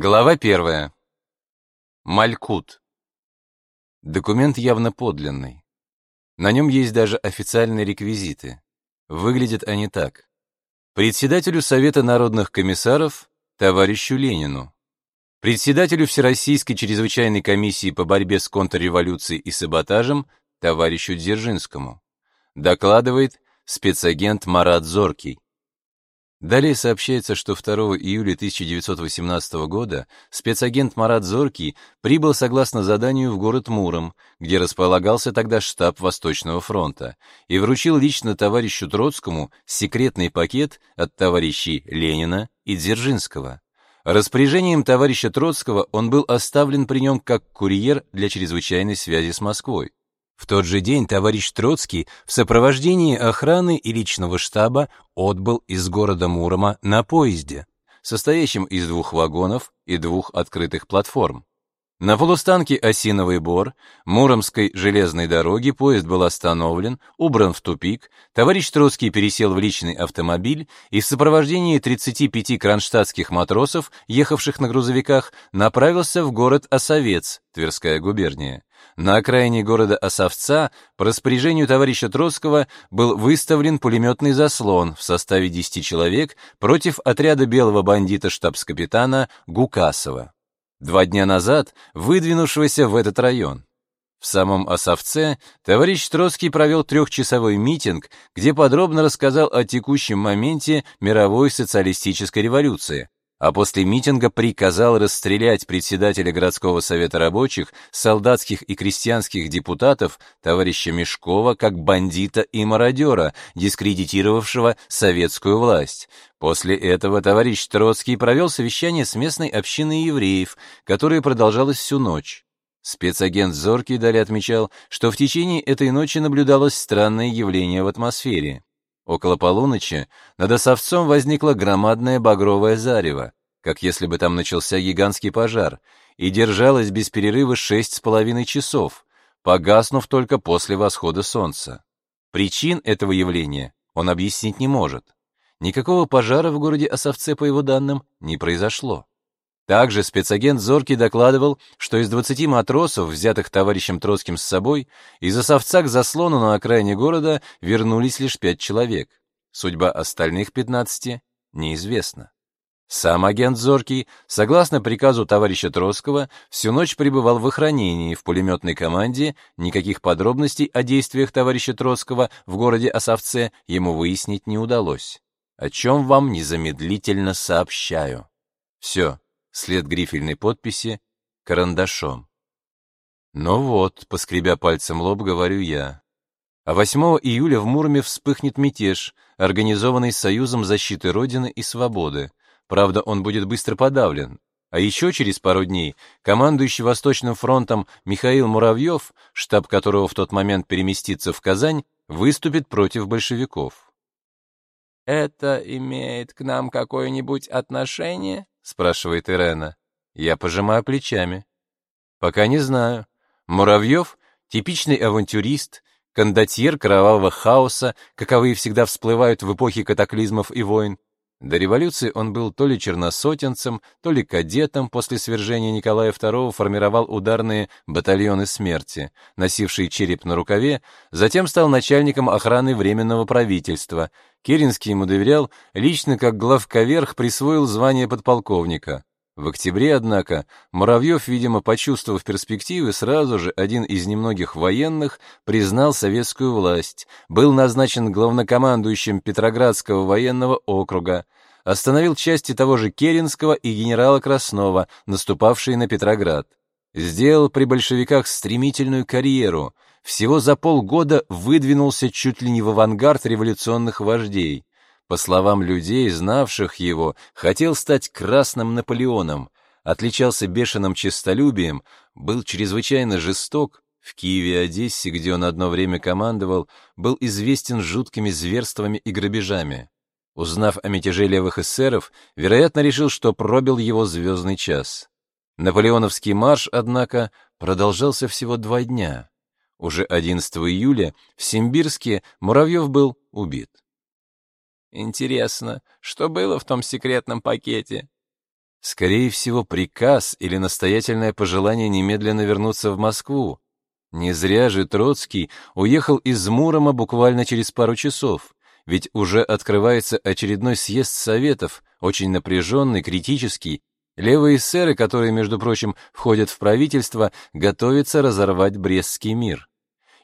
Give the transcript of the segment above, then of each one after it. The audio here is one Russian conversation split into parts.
Глава первая. Малькут. Документ явно подлинный. На нем есть даже официальные реквизиты. Выглядят они так. Председателю Совета народных комиссаров, товарищу Ленину. Председателю Всероссийской чрезвычайной комиссии по борьбе с контрреволюцией и саботажем, товарищу Дзержинскому. Докладывает спецагент Марат Зоркий. Далее сообщается, что 2 июля 1918 года спецагент Марат Зоркий прибыл согласно заданию в город Муром, где располагался тогда штаб Восточного фронта, и вручил лично товарищу Троцкому секретный пакет от товарищей Ленина и Дзержинского. Распоряжением товарища Троцкого он был оставлен при нем как курьер для чрезвычайной связи с Москвой. В тот же день товарищ Троцкий в сопровождении охраны и личного штаба отбыл из города Мурома на поезде, состоящем из двух вагонов и двух открытых платформ. На полустанке Осиновый Бор Муромской железной дороги поезд был остановлен, убран в тупик, товарищ Троцкий пересел в личный автомобиль и в сопровождении 35 кронштадтских матросов, ехавших на грузовиках, направился в город Осовец, Тверская губерния. На окраине города Осовца по распоряжению товарища Троцкого был выставлен пулеметный заслон в составе 10 человек против отряда белого бандита штабс-капитана Гукасова, два дня назад выдвинувшегося в этот район. В самом Осовце товарищ Троцкий провел трехчасовой митинг, где подробно рассказал о текущем моменте мировой социалистической революции, а после митинга приказал расстрелять председателя городского совета рабочих, солдатских и крестьянских депутатов товарища Мешкова как бандита и мародера, дискредитировавшего советскую власть. После этого товарищ Троцкий провел совещание с местной общиной евреев, которое продолжалось всю ночь. Спецагент Зоркий далее отмечал, что в течение этой ночи наблюдалось странное явление в атмосфере. Около полуночи над Осовцом возникло громадное багровое зарево, как если бы там начался гигантский пожар, и держалось без перерыва шесть с половиной часов, погаснув только после восхода солнца. Причин этого явления он объяснить не может. Никакого пожара в городе Осовце, по его данным, не произошло. Также спецагент Зоркий докладывал, что из 20 матросов, взятых товарищем Троцким с собой, из Осовца к заслону на окраине города вернулись лишь пять человек. Судьба остальных 15 неизвестна. Сам агент Зоркий, согласно приказу товарища Троцкого, всю ночь пребывал в охранении в пулеметной команде, никаких подробностей о действиях товарища Троцкого в городе Осовце ему выяснить не удалось, о чем вам незамедлительно сообщаю. Все след грифельной подписи карандашом. Ну вот, поскребя пальцем лоб, говорю я. А 8 июля в Мурме вспыхнет мятеж, организованный Союзом защиты Родины и Свободы. Правда, он будет быстро подавлен. А еще через пару дней командующий Восточным фронтом Михаил Муравьев, штаб которого в тот момент переместится в Казань, выступит против большевиков. «Это имеет к нам какое-нибудь отношение?» Спрашивает Ирена. Я пожимаю плечами. Пока не знаю. Муравьев — типичный авантюрист, кондотьер кровавого хаоса, каковые всегда всплывают в эпохе катаклизмов и войн. До революции он был то ли черносотенцем, то ли кадетом, после свержения Николая II формировал ударные батальоны смерти, носившие череп на рукаве, затем стал начальником охраны Временного правительства. Керенский ему доверял, лично как главковерх присвоил звание подполковника. В октябре, однако, Муравьев, видимо, почувствовав перспективы, сразу же один из немногих военных признал советскую власть, был назначен главнокомандующим Петроградского военного округа, остановил части того же Керенского и генерала Краснова, наступавшие на Петроград. Сделал при большевиках стремительную карьеру, всего за полгода выдвинулся чуть ли не в авангард революционных вождей. По словам людей, знавших его, хотел стать красным Наполеоном, отличался бешеным честолюбием, был чрезвычайно жесток, в Киеве и Одессе, где он одно время командовал, был известен жуткими зверствами и грабежами. Узнав о мятеже левых эсеров, вероятно, решил, что пробил его звездный час. Наполеоновский марш, однако, продолжался всего два дня. Уже 11 июля в Симбирске Муравьев был убит. Интересно, что было в том секретном пакете? Скорее всего, приказ или настоятельное пожелание немедленно вернуться в Москву. Не зря же Троцкий уехал из Мурома буквально через пару часов, ведь уже открывается очередной съезд Советов, очень напряженный, критический. Левые эсеры, которые, между прочим, входят в правительство, готовятся разорвать Брестский мир.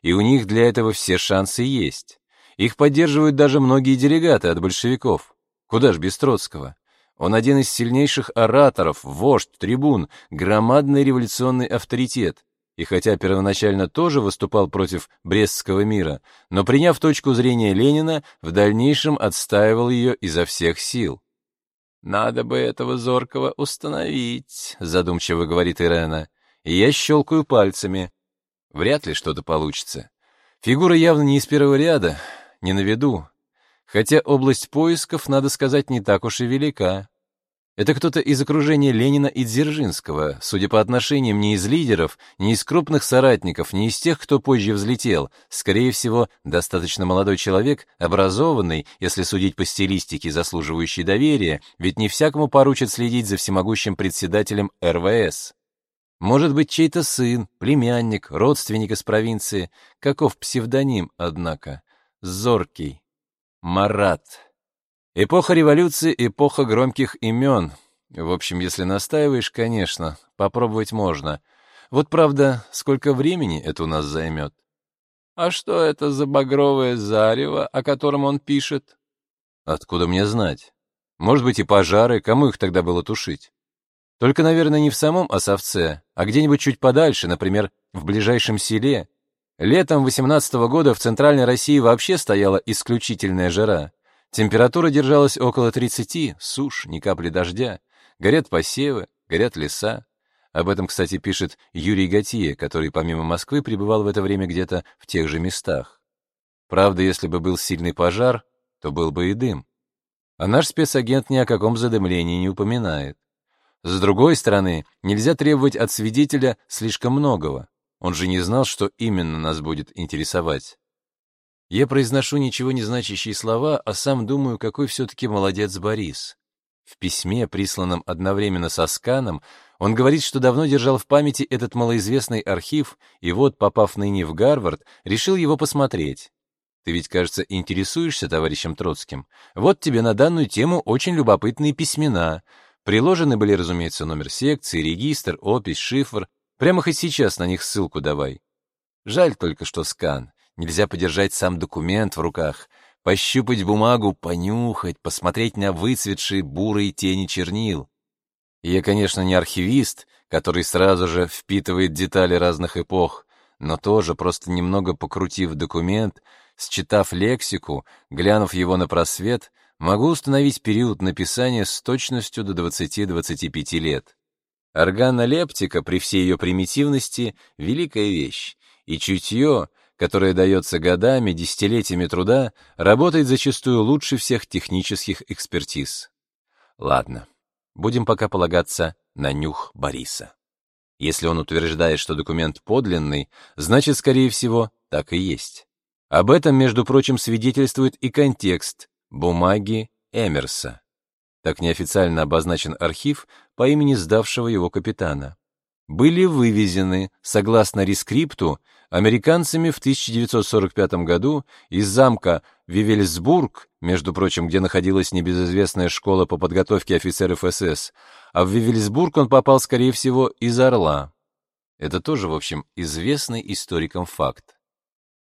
И у них для этого все шансы есть. Их поддерживают даже многие делегаты от большевиков. Куда ж без Троцкого? Он один из сильнейших ораторов, вождь, трибун, громадный революционный авторитет. И хотя первоначально тоже выступал против Брестского мира, но приняв точку зрения Ленина, в дальнейшем отстаивал ее изо всех сил. «Надо бы этого зоркого установить», — задумчиво говорит Ирена. И я щелкаю пальцами. Вряд ли что-то получится. Фигура явно не из первого ряда, не на виду, хотя область поисков, надо сказать, не так уж и велика. Это кто-то из окружения Ленина и Дзержинского, судя по отношениям не из лидеров, не из крупных соратников, не из тех, кто позже взлетел. Скорее всего, достаточно молодой человек, образованный, если судить по стилистике, заслуживающий доверия, ведь не всякому поручат следить за всемогущим председателем РВС. Может быть, чей-то сын, племянник, родственник из провинции. Каков псевдоним, однако? Зоркий. Марат. Эпоха революции, эпоха громких имен. В общем, если настаиваешь, конечно, попробовать можно. Вот правда, сколько времени это у нас займет? А что это за багровое зарево, о котором он пишет? Откуда мне знать? Может быть, и пожары, кому их тогда было тушить? Только, наверное, не в самом Осовце, а где-нибудь чуть подальше, например, в ближайшем селе, Летом 18 -го года в Центральной России вообще стояла исключительная жара. Температура держалась около 30, сушь, ни капли дождя. Горят посевы, горят леса. Об этом, кстати, пишет Юрий Готье, который помимо Москвы пребывал в это время где-то в тех же местах. Правда, если бы был сильный пожар, то был бы и дым. А наш спецагент ни о каком задымлении не упоминает. С другой стороны, нельзя требовать от свидетеля слишком многого. Он же не знал, что именно нас будет интересовать. Я произношу ничего не значащие слова, а сам думаю, какой все-таки молодец Борис. В письме, присланном одновременно со сканом, он говорит, что давно держал в памяти этот малоизвестный архив, и вот, попав ныне в Гарвард, решил его посмотреть. Ты ведь, кажется, интересуешься товарищем Троцким. Вот тебе на данную тему очень любопытные письмена. Приложены были, разумеется, номер секции, регистр, опись, шифр, Прямо хоть сейчас на них ссылку давай. Жаль только, что скан. Нельзя подержать сам документ в руках, пощупать бумагу, понюхать, посмотреть на выцветшие бурые тени чернил. Я, конечно, не архивист, который сразу же впитывает детали разных эпох, но тоже, просто немного покрутив документ, считав лексику, глянув его на просвет, могу установить период написания с точностью до 20-25 лет. Органолептика при всей ее примитивности — великая вещь, и чутье, которое дается годами, десятилетиями труда, работает зачастую лучше всех технических экспертиз. Ладно, будем пока полагаться на нюх Бориса. Если он утверждает, что документ подлинный, значит, скорее всего, так и есть. Об этом, между прочим, свидетельствует и контекст бумаги Эмерса. Так неофициально обозначен архив по имени сдавшего его капитана. Были вывезены, согласно рескрипту, американцами в 1945 году из замка Вивельсбург, между прочим, где находилась небезызвестная школа по подготовке офицеров СС, а в Вивельсбург он попал, скорее всего, из Орла. Это тоже, в общем, известный историкам факт.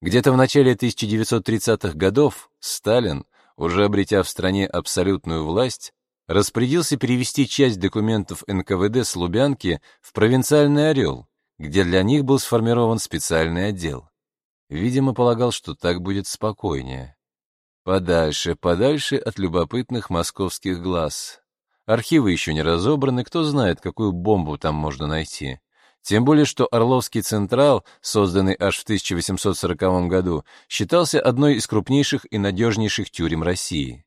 Где-то в начале 1930-х годов Сталин, уже обретя в стране абсолютную власть, распорядился перевести часть документов НКВД с Лубянки в провинциальный Орел, где для них был сформирован специальный отдел. Видимо, полагал, что так будет спокойнее. Подальше, подальше от любопытных московских глаз. Архивы еще не разобраны, кто знает, какую бомбу там можно найти. Тем более, что Орловский Централ, созданный аж в 1840 году, считался одной из крупнейших и надежнейших тюрем России.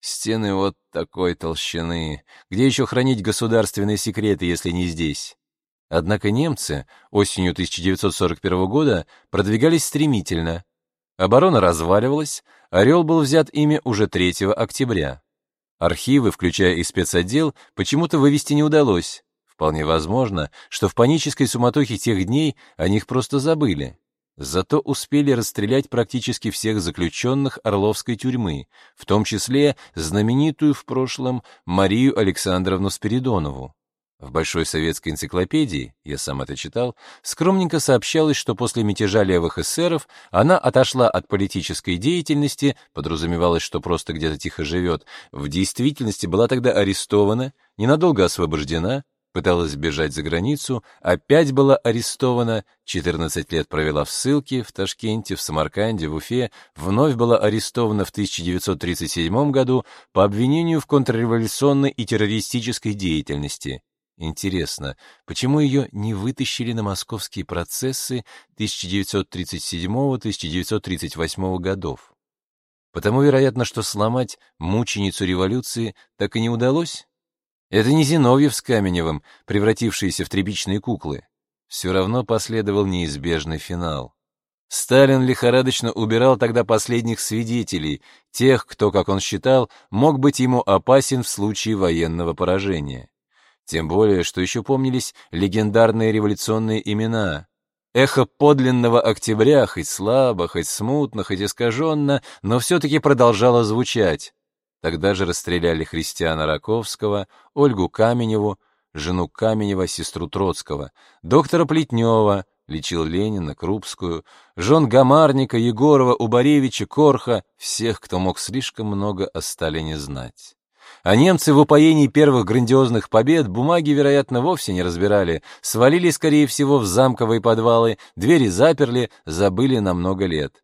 Стены вот такой толщины. Где еще хранить государственные секреты, если не здесь? Однако немцы осенью 1941 года продвигались стремительно. Оборона разваливалась, Орел был взят ими уже 3 октября. Архивы, включая и спецотдел, почему-то вывести не удалось. Вполне возможно, что в панической суматохе тех дней о них просто забыли. Зато успели расстрелять практически всех заключенных Орловской тюрьмы, в том числе знаменитую в прошлом Марию Александровну Спиридонову. В Большой советской энциклопедии, я сам это читал, скромненько сообщалось, что после мятежа левых эсеров она отошла от политической деятельности, подразумевалось, что просто где-то тихо живет, в действительности была тогда арестована, ненадолго освобождена, пыталась бежать за границу, опять была арестована, 14 лет провела в ссылке в Ташкенте, в Самарканде, в Уфе, вновь была арестована в 1937 году по обвинению в контрреволюционной и террористической деятельности. Интересно, почему ее не вытащили на московские процессы 1937-1938 годов? Потому, вероятно, что сломать мученицу революции так и не удалось? Это не Зиновьев с Каменевым, превратившиеся в тряпичные куклы. Все равно последовал неизбежный финал. Сталин лихорадочно убирал тогда последних свидетелей, тех, кто, как он считал, мог быть ему опасен в случае военного поражения. Тем более, что еще помнились легендарные революционные имена. Эхо подлинного октября, хоть слабо, хоть смутно, хоть искаженно, но все-таки продолжало звучать. Тогда же расстреляли Христиана Раковского, Ольгу Каменеву, жену Каменева, сестру Троцкого, доктора Плетнева, лечил Ленина, Крупскую, жен Гамарника, Егорова, Убаревича, Корха, всех, кто мог слишком много о Сталине знать. А немцы в упоении первых грандиозных побед бумаги, вероятно, вовсе не разбирали, свалили, скорее всего, в замковые подвалы, двери заперли, забыли на много лет.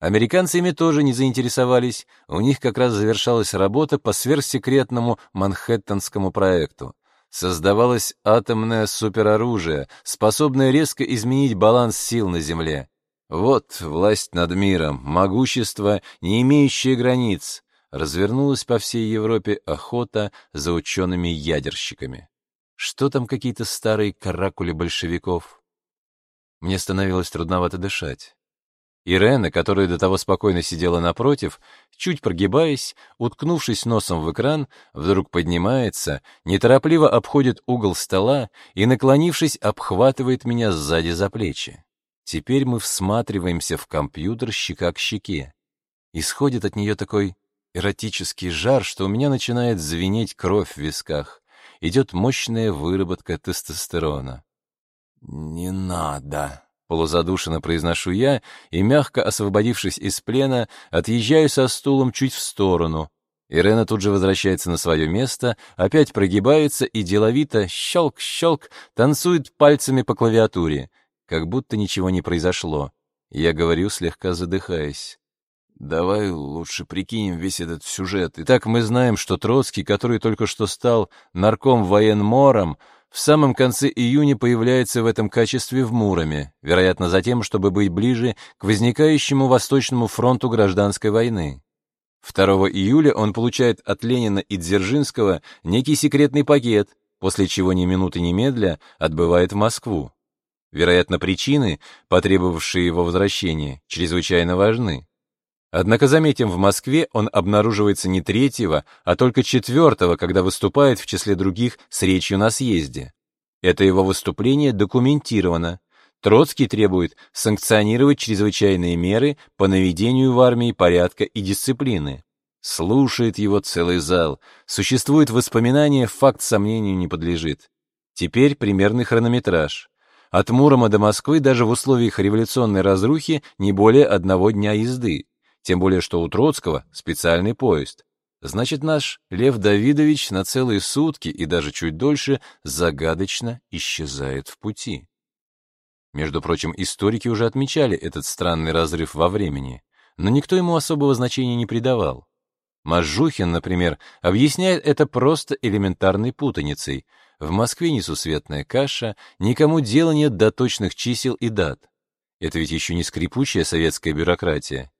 Американцы ими тоже не заинтересовались, у них как раз завершалась работа по сверхсекретному Манхэттенскому проекту. Создавалось атомное супероружие, способное резко изменить баланс сил на Земле. Вот власть над миром, могущество, не имеющее границ. Развернулась по всей Европе охота за учеными-ядерщиками. Что там какие-то старые каракули большевиков? Мне становилось трудновато дышать. Ирена, которая до того спокойно сидела напротив, чуть прогибаясь, уткнувшись носом в экран, вдруг поднимается, неторопливо обходит угол стола и, наклонившись, обхватывает меня сзади за плечи. Теперь мы всматриваемся в компьютер щека к щеке. Исходит от нее такой эротический жар, что у меня начинает звенеть кровь в висках. Идет мощная выработка тестостерона. «Не надо», Полузадушенно произношу я и, мягко освободившись из плена, отъезжаю со стулом чуть в сторону. Ирена тут же возвращается на свое место, опять прогибается и деловито, щелк-щелк, танцует пальцами по клавиатуре, как будто ничего не произошло. Я говорю, слегка задыхаясь. Давай лучше прикинем весь этот сюжет. Итак, мы знаем, что Троцкий, который только что стал нарком военмором, в самом конце июня появляется в этом качестве в Муроме, вероятно, за тем, чтобы быть ближе к возникающему Восточному фронту гражданской войны. 2 июля он получает от Ленина и Дзержинского некий секретный пакет, после чего ни минуты ни медля отбывает в Москву. Вероятно, причины, потребовавшие его возвращения, чрезвычайно важны. Однако, заметим, в Москве он обнаруживается не третьего, а только четвертого, когда выступает в числе других с речью на съезде. Это его выступление документировано. Троцкий требует санкционировать чрезвычайные меры по наведению в армии порядка и дисциплины. Слушает его целый зал. Существует воспоминание, факт сомнению не подлежит. Теперь примерный хронометраж. От Мурома до Москвы даже в условиях революционной разрухи не более одного дня езды. Тем более, что у Троцкого специальный поезд. Значит, наш Лев Давидович на целые сутки и даже чуть дольше загадочно исчезает в пути. Между прочим, историки уже отмечали этот странный разрыв во времени, но никто ему особого значения не придавал. Мажухин, например, объясняет это просто элементарной путаницей. В Москве несусветная каша, никому дела нет до точных чисел и дат. Это ведь еще не скрипучая советская бюрократия.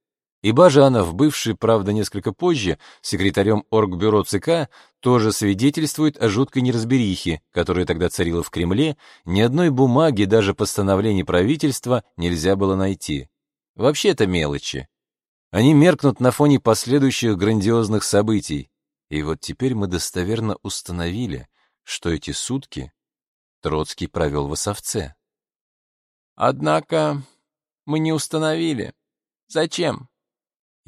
И Бажанов, бывший, правда, несколько позже, секретарем Оргбюро ЦК, тоже свидетельствует о жуткой неразберихе, которая тогда царила в Кремле, ни одной бумаги, даже постановлений правительства нельзя было найти. Вообще это мелочи. Они меркнут на фоне последующих грандиозных событий. И вот теперь мы достоверно установили, что эти сутки Троцкий провел в Осовце. Однако мы не установили. Зачем?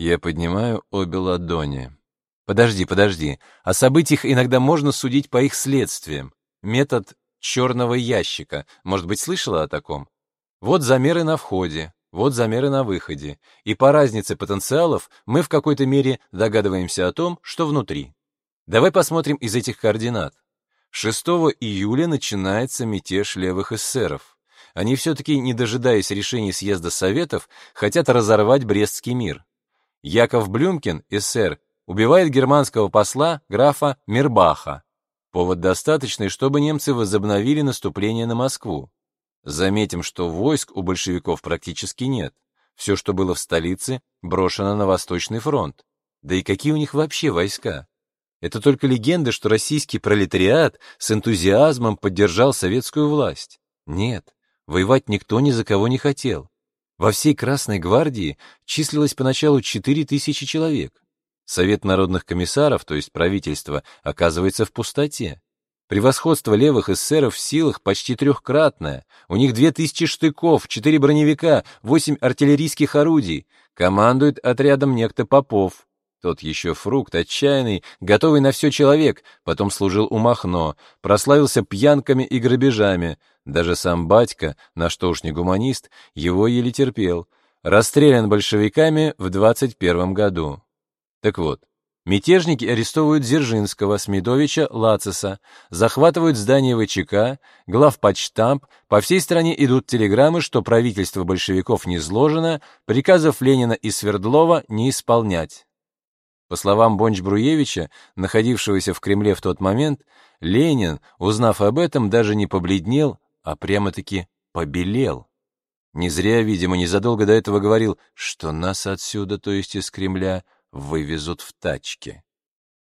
Я поднимаю обе ладони. Подожди, подожди. О событиях иногда можно судить по их следствиям. Метод черного ящика. Может быть, слышала о таком? Вот замеры на входе, вот замеры на выходе. И по разнице потенциалов мы в какой-то мере догадываемся о том, что внутри. Давай посмотрим из этих координат. 6 июля начинается мятеж левых эсеров. Они все-таки, не дожидаясь решений съезда Советов, хотят разорвать Брестский мир. Яков Блюмкин, эсер, убивает германского посла графа Мирбаха. Повод достаточный, чтобы немцы возобновили наступление на Москву. Заметим, что войск у большевиков практически нет. Все, что было в столице, брошено на Восточный фронт. Да и какие у них вообще войска? Это только легенда, что российский пролетариат с энтузиазмом поддержал советскую власть. Нет, воевать никто ни за кого не хотел. Во всей Красной гвардии числилось поначалу 4000 человек. Совет народных комиссаров, то есть правительство, оказывается в пустоте. Превосходство левых эсеров в силах почти трехкратное. У них 2000 штыков, 4 броневика, 8 артиллерийских орудий. Командует отрядом некто Попов. Тот еще фрукт, отчаянный, готовый на все человек, потом служил у Махно, прославился пьянками и грабежами. Даже сам батька, на что уж не гуманист, его еле терпел. Расстрелян большевиками в 21 году. Так вот, мятежники арестовывают Дзержинского, Смидовича, Лациса, захватывают здание ВЧК, главпочтамт, по всей стране идут телеграммы, что правительство большевиков низложено, приказов Ленина и Свердлова не исполнять. По словам Бонч-Бруевича, находившегося в Кремле в тот момент, Ленин, узнав об этом, даже не побледнел, а прямо-таки побелел. Не зря, видимо, незадолго до этого говорил, что нас отсюда, то есть из Кремля, вывезут в тачке.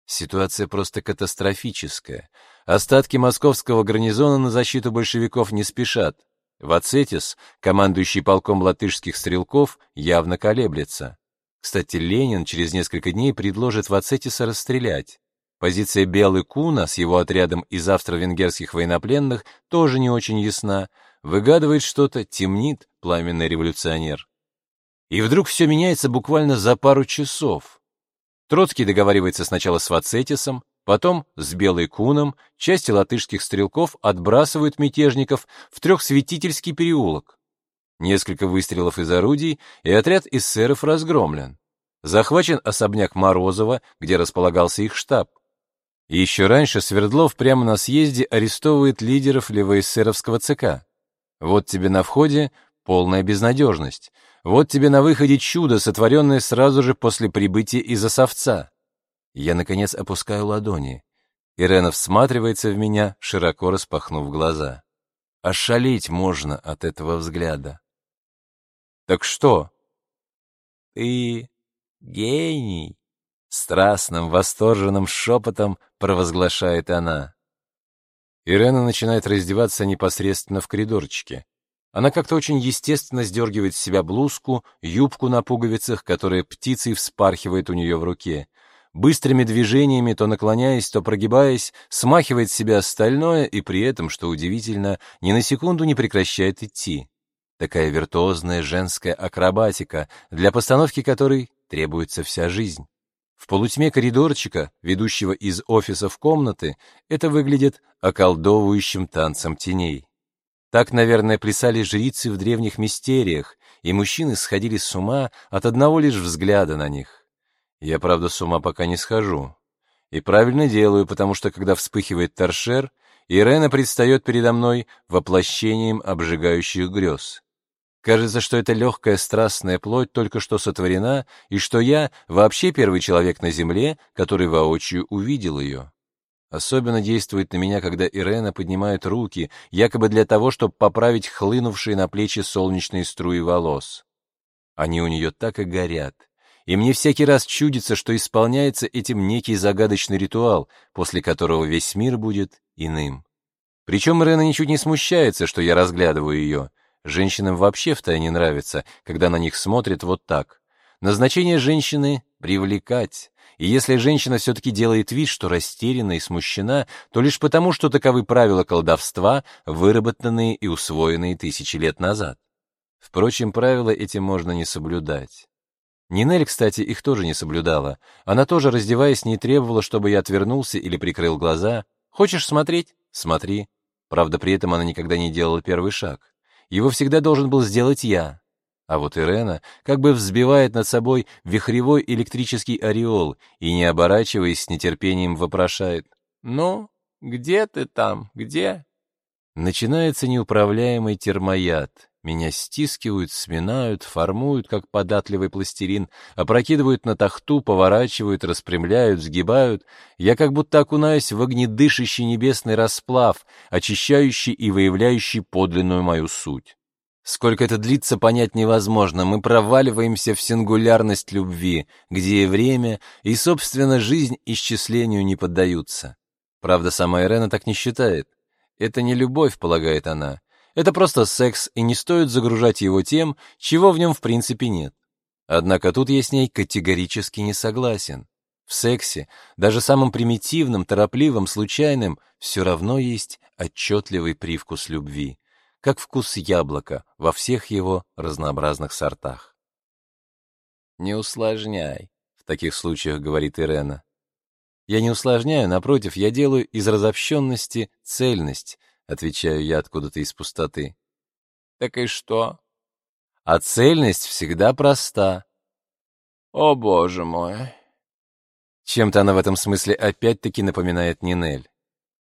Ситуация просто катастрофическая. Остатки московского гарнизона на защиту большевиков не спешат. Вацетис, командующий полком латышских стрелков, явно колеблется. Кстати, Ленин через несколько дней предложит Вацетиса расстрелять. Позиция Белый Куна с его отрядом из австро-венгерских военнопленных тоже не очень ясна. Выгадывает что-то, темнит пламенный революционер. И вдруг все меняется буквально за пару часов. Троцкий договаривается сначала с Вацетисом, потом с Белой Куном, части латышских стрелков отбрасывают мятежников в Трехсветительский переулок. Несколько выстрелов из орудий, и отряд эсеров разгромлен. Захвачен особняк Морозова, где располагался их штаб. И еще раньше Свердлов прямо на съезде арестовывает лидеров левоэсеровского ЦК. Вот тебе на входе полная безнадежность. Вот тебе на выходе чудо, сотворенное сразу же после прибытия из Осовца. Я, наконец, опускаю ладони. Ирена всматривается в меня, широко распахнув глаза. Ошалеть можно от этого взгляда. «Так что?» «Ты гений!» Страстным, восторженным шепотом провозглашает она. Ирена начинает раздеваться непосредственно в коридорчике. Она как-то очень естественно сдергивает с себя блузку, юбку на пуговицах, которая птицей вспархивает у нее в руке. Быстрыми движениями, то наклоняясь, то прогибаясь, смахивает с себя остальное и при этом, что удивительно, ни на секунду не прекращает идти. Такая виртуозная женская акробатика, для постановки которой требуется вся жизнь. В полутьме коридорчика, ведущего из офиса в комнаты, это выглядит околдовывающим танцем теней. Так, наверное, плясали жрицы в древних мистериях, и мужчины сходили с ума от одного лишь взгляда на них. Я, правда, с ума пока не схожу. И правильно делаю, потому что, когда вспыхивает торшер, Ирена предстает передо мной воплощением обжигающих грез. Кажется, что эта легкая страстная плоть только что сотворена, и что я вообще первый человек на земле, который воочию увидел ее. Особенно действует на меня, когда Ирена поднимает руки, якобы для того, чтобы поправить хлынувшие на плечи солнечные струи волос. Они у нее так и горят. И мне всякий раз чудится, что исполняется этим некий загадочный ритуал, после которого весь мир будет иным. Причем Ирена ничуть не смущается, что я разглядываю ее. Женщинам вообще втайне нравится, когда на них смотрят вот так. Назначение женщины — привлекать. И если женщина все-таки делает вид, что растеряна и смущена, то лишь потому, что таковы правила колдовства, выработанные и усвоенные тысячи лет назад. Впрочем, правила эти можно не соблюдать. Нинель, кстати, их тоже не соблюдала. Она тоже, раздеваясь, не требовала, чтобы я отвернулся или прикрыл глаза. Хочешь смотреть? Смотри. Правда, при этом она никогда не делала первый шаг. Его всегда должен был сделать я. А вот Ирена как бы взбивает над собой вихревой электрический ореол и, не оборачиваясь, с нетерпением вопрошает. «Ну, где ты там? Где?» Начинается неуправляемый термояд. Меня стискивают, сминают, формуют, как податливый пластилин, опрокидывают на тахту, поворачивают, распрямляют, сгибают. Я как будто окунаюсь в огнедышащий небесный расплав, очищающий и выявляющий подлинную мою суть. Сколько это длится, понять невозможно. Мы проваливаемся в сингулярность любви, где и время, и, собственно, жизнь исчислению не поддаются. Правда, сама Ирена так не считает. Это не любовь, полагает она. Это просто секс, и не стоит загружать его тем, чего в нем в принципе нет. Однако тут я с ней категорически не согласен. В сексе, даже самым примитивным, торопливым, случайным, все равно есть отчетливый привкус любви как вкус яблока во всех его разнообразных сортах. «Не усложняй», — в таких случаях говорит Ирена. «Я не усложняю, напротив, я делаю из разобщенности цельность», — отвечаю я откуда-то из пустоты. «Так и что?» «А цельность всегда проста». «О, боже мой!» Чем-то она в этом смысле опять-таки напоминает Нинель.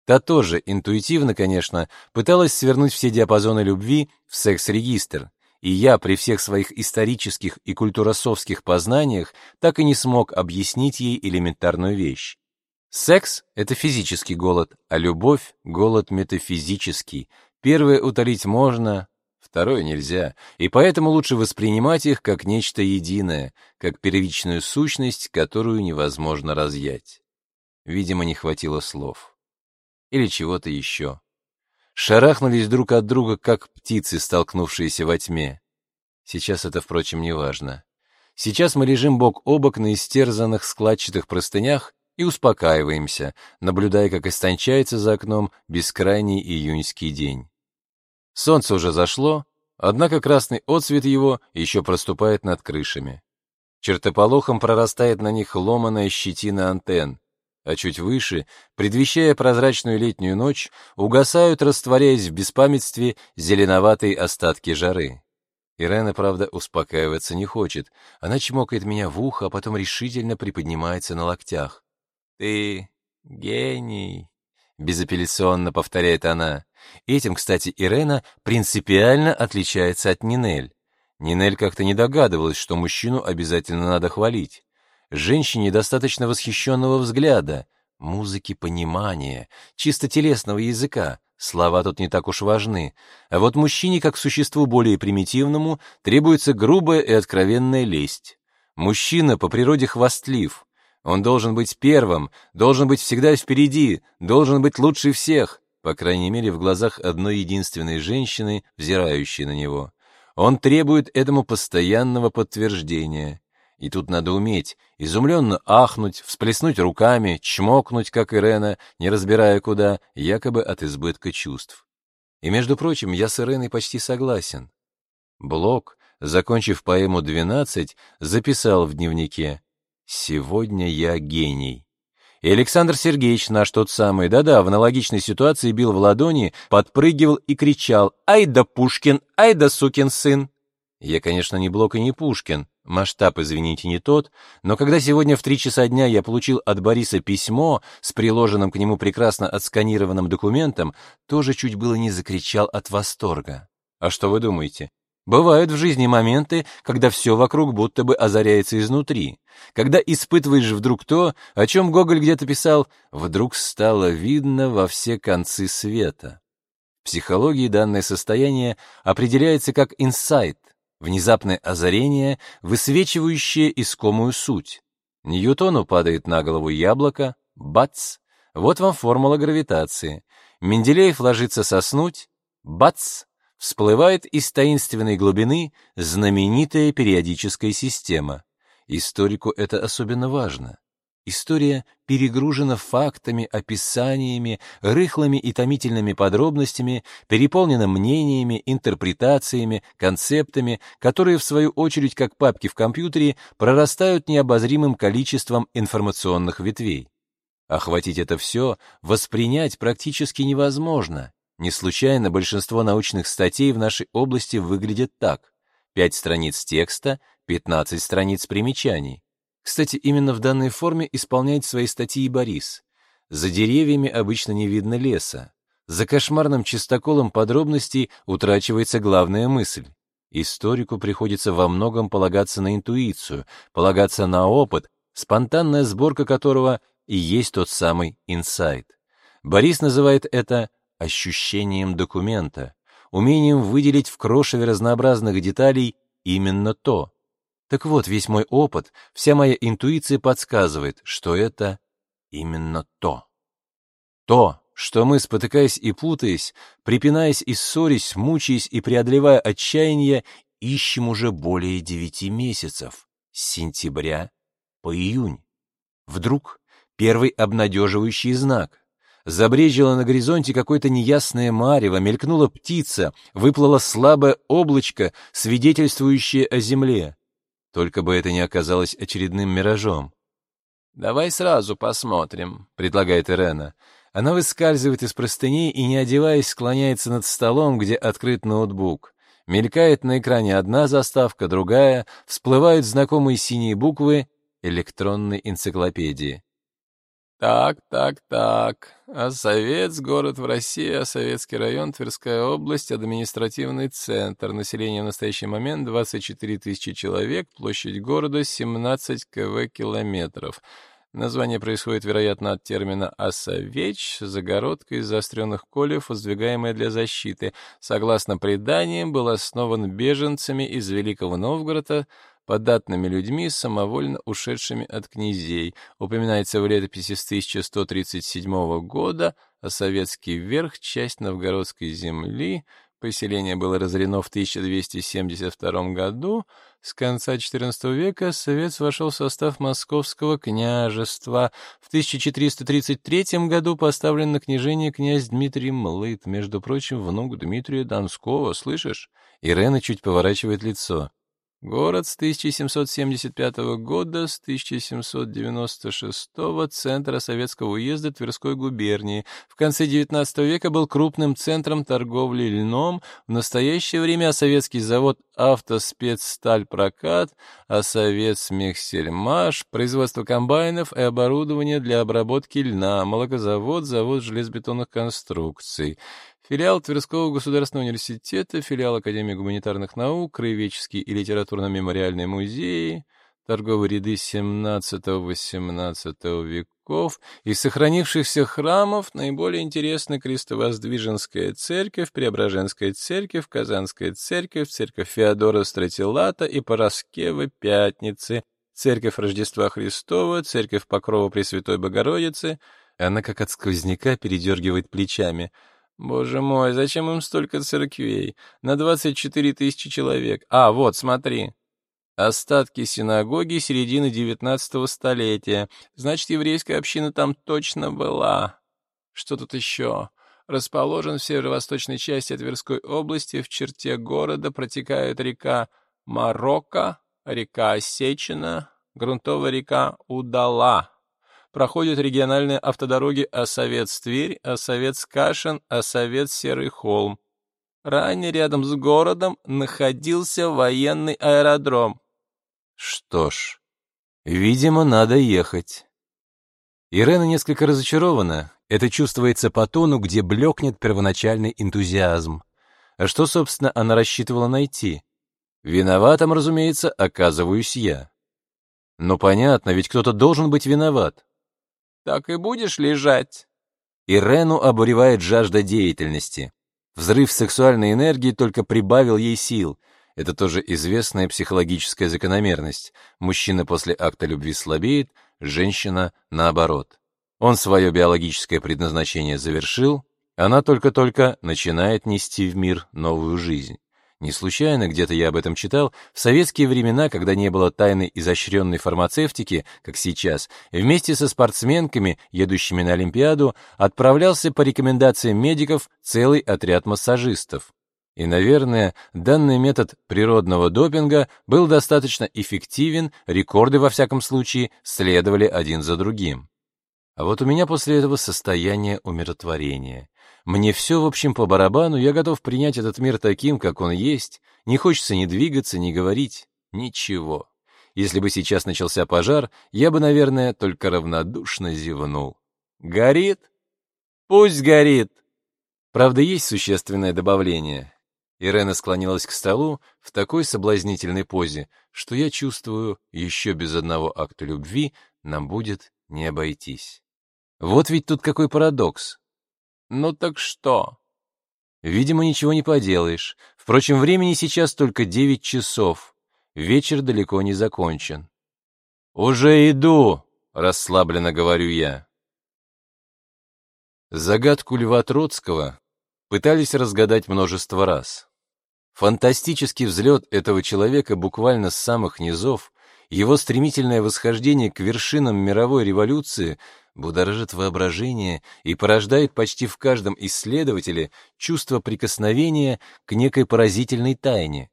Та тоже, интуитивно, конечно, пыталась свернуть все диапазоны любви в секс-регистр, и я при всех своих исторических и культуросовских познаниях так и не смог объяснить ей элементарную вещь. Секс — это физический голод, а любовь — голод метафизический. Первое утолить можно, второе нельзя, и поэтому лучше воспринимать их как нечто единое, как первичную сущность, которую невозможно разъять. Видимо, не хватило слов или чего-то еще. Шарахнулись друг от друга, как птицы, столкнувшиеся во тьме. Сейчас это, впрочем, не важно. Сейчас мы лежим бок о бок на истерзанных складчатых простынях и успокаиваемся, наблюдая, как истончается за окном бескрайний июньский день. Солнце уже зашло, однако красный отсвет его еще проступает над крышами. Чертополохом прорастает на них ломаная щетина антенн, а чуть выше, предвещая прозрачную летнюю ночь, угасают, растворяясь в беспамятстве, зеленоватые остатки жары. Ирена, правда, успокаиваться не хочет. Она чмокает меня в ухо, а потом решительно приподнимается на локтях. «Ты гений», — безапелляционно повторяет она. Этим, кстати, Ирена принципиально отличается от Нинель. Нинель как-то не догадывалась, что мужчину обязательно надо хвалить. Женщине достаточно восхищенного взгляда, музыки понимания, чисто телесного языка. Слова тут не так уж важны. А вот мужчине, как существу более примитивному, требуется грубая и откровенная лесть. Мужчина по природе хвастлив. Он должен быть первым, должен быть всегда впереди, должен быть лучше всех, по крайней мере, в глазах одной единственной женщины, взирающей на него. Он требует этому постоянного подтверждения. И тут надо уметь изумленно ахнуть, всплеснуть руками, чмокнуть, как Ирена, не разбирая куда, якобы от избытка чувств. И, между прочим, я с Иреной почти согласен. Блок, закончив поэму «12», записал в дневнике «Сегодня я гений». И Александр Сергеевич, наш тот самый, да-да, в аналогичной ситуации бил в ладони, подпрыгивал и кричал «Ай да Пушкин! Ай да сукин сын!» Я, конечно, не Блок и не Пушкин, Масштаб, извините, не тот, но когда сегодня в три часа дня я получил от Бориса письмо с приложенным к нему прекрасно отсканированным документом, тоже чуть было не закричал от восторга. А что вы думаете? Бывают в жизни моменты, когда все вокруг будто бы озаряется изнутри, когда испытываешь вдруг то, о чем Гоголь где-то писал, вдруг стало видно во все концы света. В психологии данное состояние определяется как инсайт, Внезапное озарение, высвечивающее искомую суть. Ньютону падает на голову яблоко, бац, вот вам формула гравитации. Менделеев ложится соснуть, бац, всплывает из таинственной глубины знаменитая периодическая система. Историку это особенно важно. История перегружена фактами, описаниями, рыхлыми и томительными подробностями, переполнена мнениями, интерпретациями, концептами, которые, в свою очередь, как папки в компьютере, прорастают необозримым количеством информационных ветвей. Охватить это все, воспринять практически невозможно. Не случайно большинство научных статей в нашей области выглядят так. 5 страниц текста, 15 страниц примечаний. Кстати, именно в данной форме исполняет свои статьи Борис. За деревьями обычно не видно леса. За кошмарным чистоколом подробностей утрачивается главная мысль. Историку приходится во многом полагаться на интуицию, полагаться на опыт, спонтанная сборка которого и есть тот самый инсайт. Борис называет это ощущением документа, умением выделить в крошеве разнообразных деталей именно то, так вот, весь мой опыт, вся моя интуиция подсказывает, что это именно то. То, что мы, спотыкаясь и путаясь, припинаясь и ссорясь, мучаясь и преодолевая отчаяние, ищем уже более девяти месяцев, с сентября по июнь. Вдруг первый обнадеживающий знак. Забрежило на горизонте какое-то неясное марево, мелькнула птица, выплыло слабое облачко, свидетельствующее о земле. Только бы это не оказалось очередным миражом. «Давай сразу посмотрим», — предлагает Ирена. Она выскальзывает из простыней и, не одеваясь, склоняется над столом, где открыт ноутбук. Мелькает на экране одна заставка, другая, всплывают знакомые синие буквы электронной энциклопедии. Так, так, так. Осовец, а город в России, Осоветский а район, Тверская область, административный центр. Население в настоящий момент 24 тысячи человек, площадь города 17 кв километров. Название происходит, вероятно, от термина «осовеч» — загородка из заостренных колев, воздвигаемая для защиты. Согласно преданиям, был основан беженцами из Великого Новгорода податными людьми, самовольно ушедшими от князей. Упоминается в летописи с 1137 года, а советский верх, часть новгородской земли, поселение было разорено в 1272 году, с конца XIV века Совет вошел в состав Московского княжества. В 1433 году поставлен на княжение князь Дмитрий Млыт, между прочим, внук Дмитрия Донского, слышишь? Ирена чуть поворачивает лицо. Город с 1775 года, с 1796 центра Советского уезда Тверской губернии. В конце XIX века был крупным центром торговли льном. В настоящее время советский завод «Автоспецстальпрокат», а «Осовецмехсельмаш», производство комбайнов и оборудования для обработки льна, молокозавод, завод железобетонных конструкций филиал Тверского государственного университета, филиал Академии гуманитарных наук, краеведческие и литературно-мемориальные музеи, торговые ряды XVII-XVIII веков. Из сохранившихся храмов наиболее интересны Крестовоздвиженская церковь, Преображенская церковь, Казанская церковь, церковь Феодора Стратилата и Пороскевы Пятницы, церковь Рождества Христова, церковь Покрова Пресвятой Богородицы. Она как от сквозняка передергивает плечами — Боже мой, зачем им столько церквей? На 24 тысячи человек. А, вот, смотри. Остатки синагоги середины девятнадцатого столетия. Значит, еврейская община там точно была. Что тут еще? Расположен в северо-восточной части Тверской области, в черте города протекает река Марокко, река Осечина, грунтовая река Удала проходят региональные автодороги Осовец-Тверь, Осовец-Кашин, Осовец-Серый Холм. Ранее рядом с городом находился военный аэродром. Что ж, видимо, надо ехать. Ирена несколько разочарована. Это чувствуется по тону, где блекнет первоначальный энтузиазм. А что, собственно, она рассчитывала найти? Виноватым, разумеется, оказываюсь я. Но понятно, ведь кто-то должен быть виноват. Так и будешь лежать. Ирену обуревает жажда деятельности. Взрыв сексуальной энергии только прибавил ей сил. Это тоже известная психологическая закономерность. Мужчина после акта любви слабеет, женщина наоборот. Он свое биологическое предназначение завершил, она только-только начинает нести в мир новую жизнь. Не случайно, где-то я об этом читал, в советские времена, когда не было тайной изощренной фармацевтики, как сейчас, вместе со спортсменками, едущими на Олимпиаду, отправлялся по рекомендациям медиков целый отряд массажистов. И, наверное, данный метод природного допинга был достаточно эффективен, рекорды, во всяком случае, следовали один за другим. А вот у меня после этого состояние умиротворения. Мне все, в общем, по барабану, я готов принять этот мир таким, как он есть, не хочется ни двигаться, ни говорить, ничего. Если бы сейчас начался пожар, я бы, наверное, только равнодушно зевнул. Горит? Пусть горит. Правда, есть существенное добавление. Ирена склонилась к столу в такой соблазнительной позе, что я чувствую, еще без одного акта любви нам будет не обойтись. Вот ведь тут какой парадокс. Ну так что? Видимо, ничего не поделаешь. Впрочем, времени сейчас только девять часов. Вечер далеко не закончен. «Уже иду!» — расслабленно говорю я. Загадку Льва Троцкого пытались разгадать множество раз. Фантастический взлет этого человека буквально с самых низов, его стремительное восхождение к вершинам мировой революции будоражит воображение и порождает почти в каждом исследователе чувство прикосновения к некой поразительной тайне.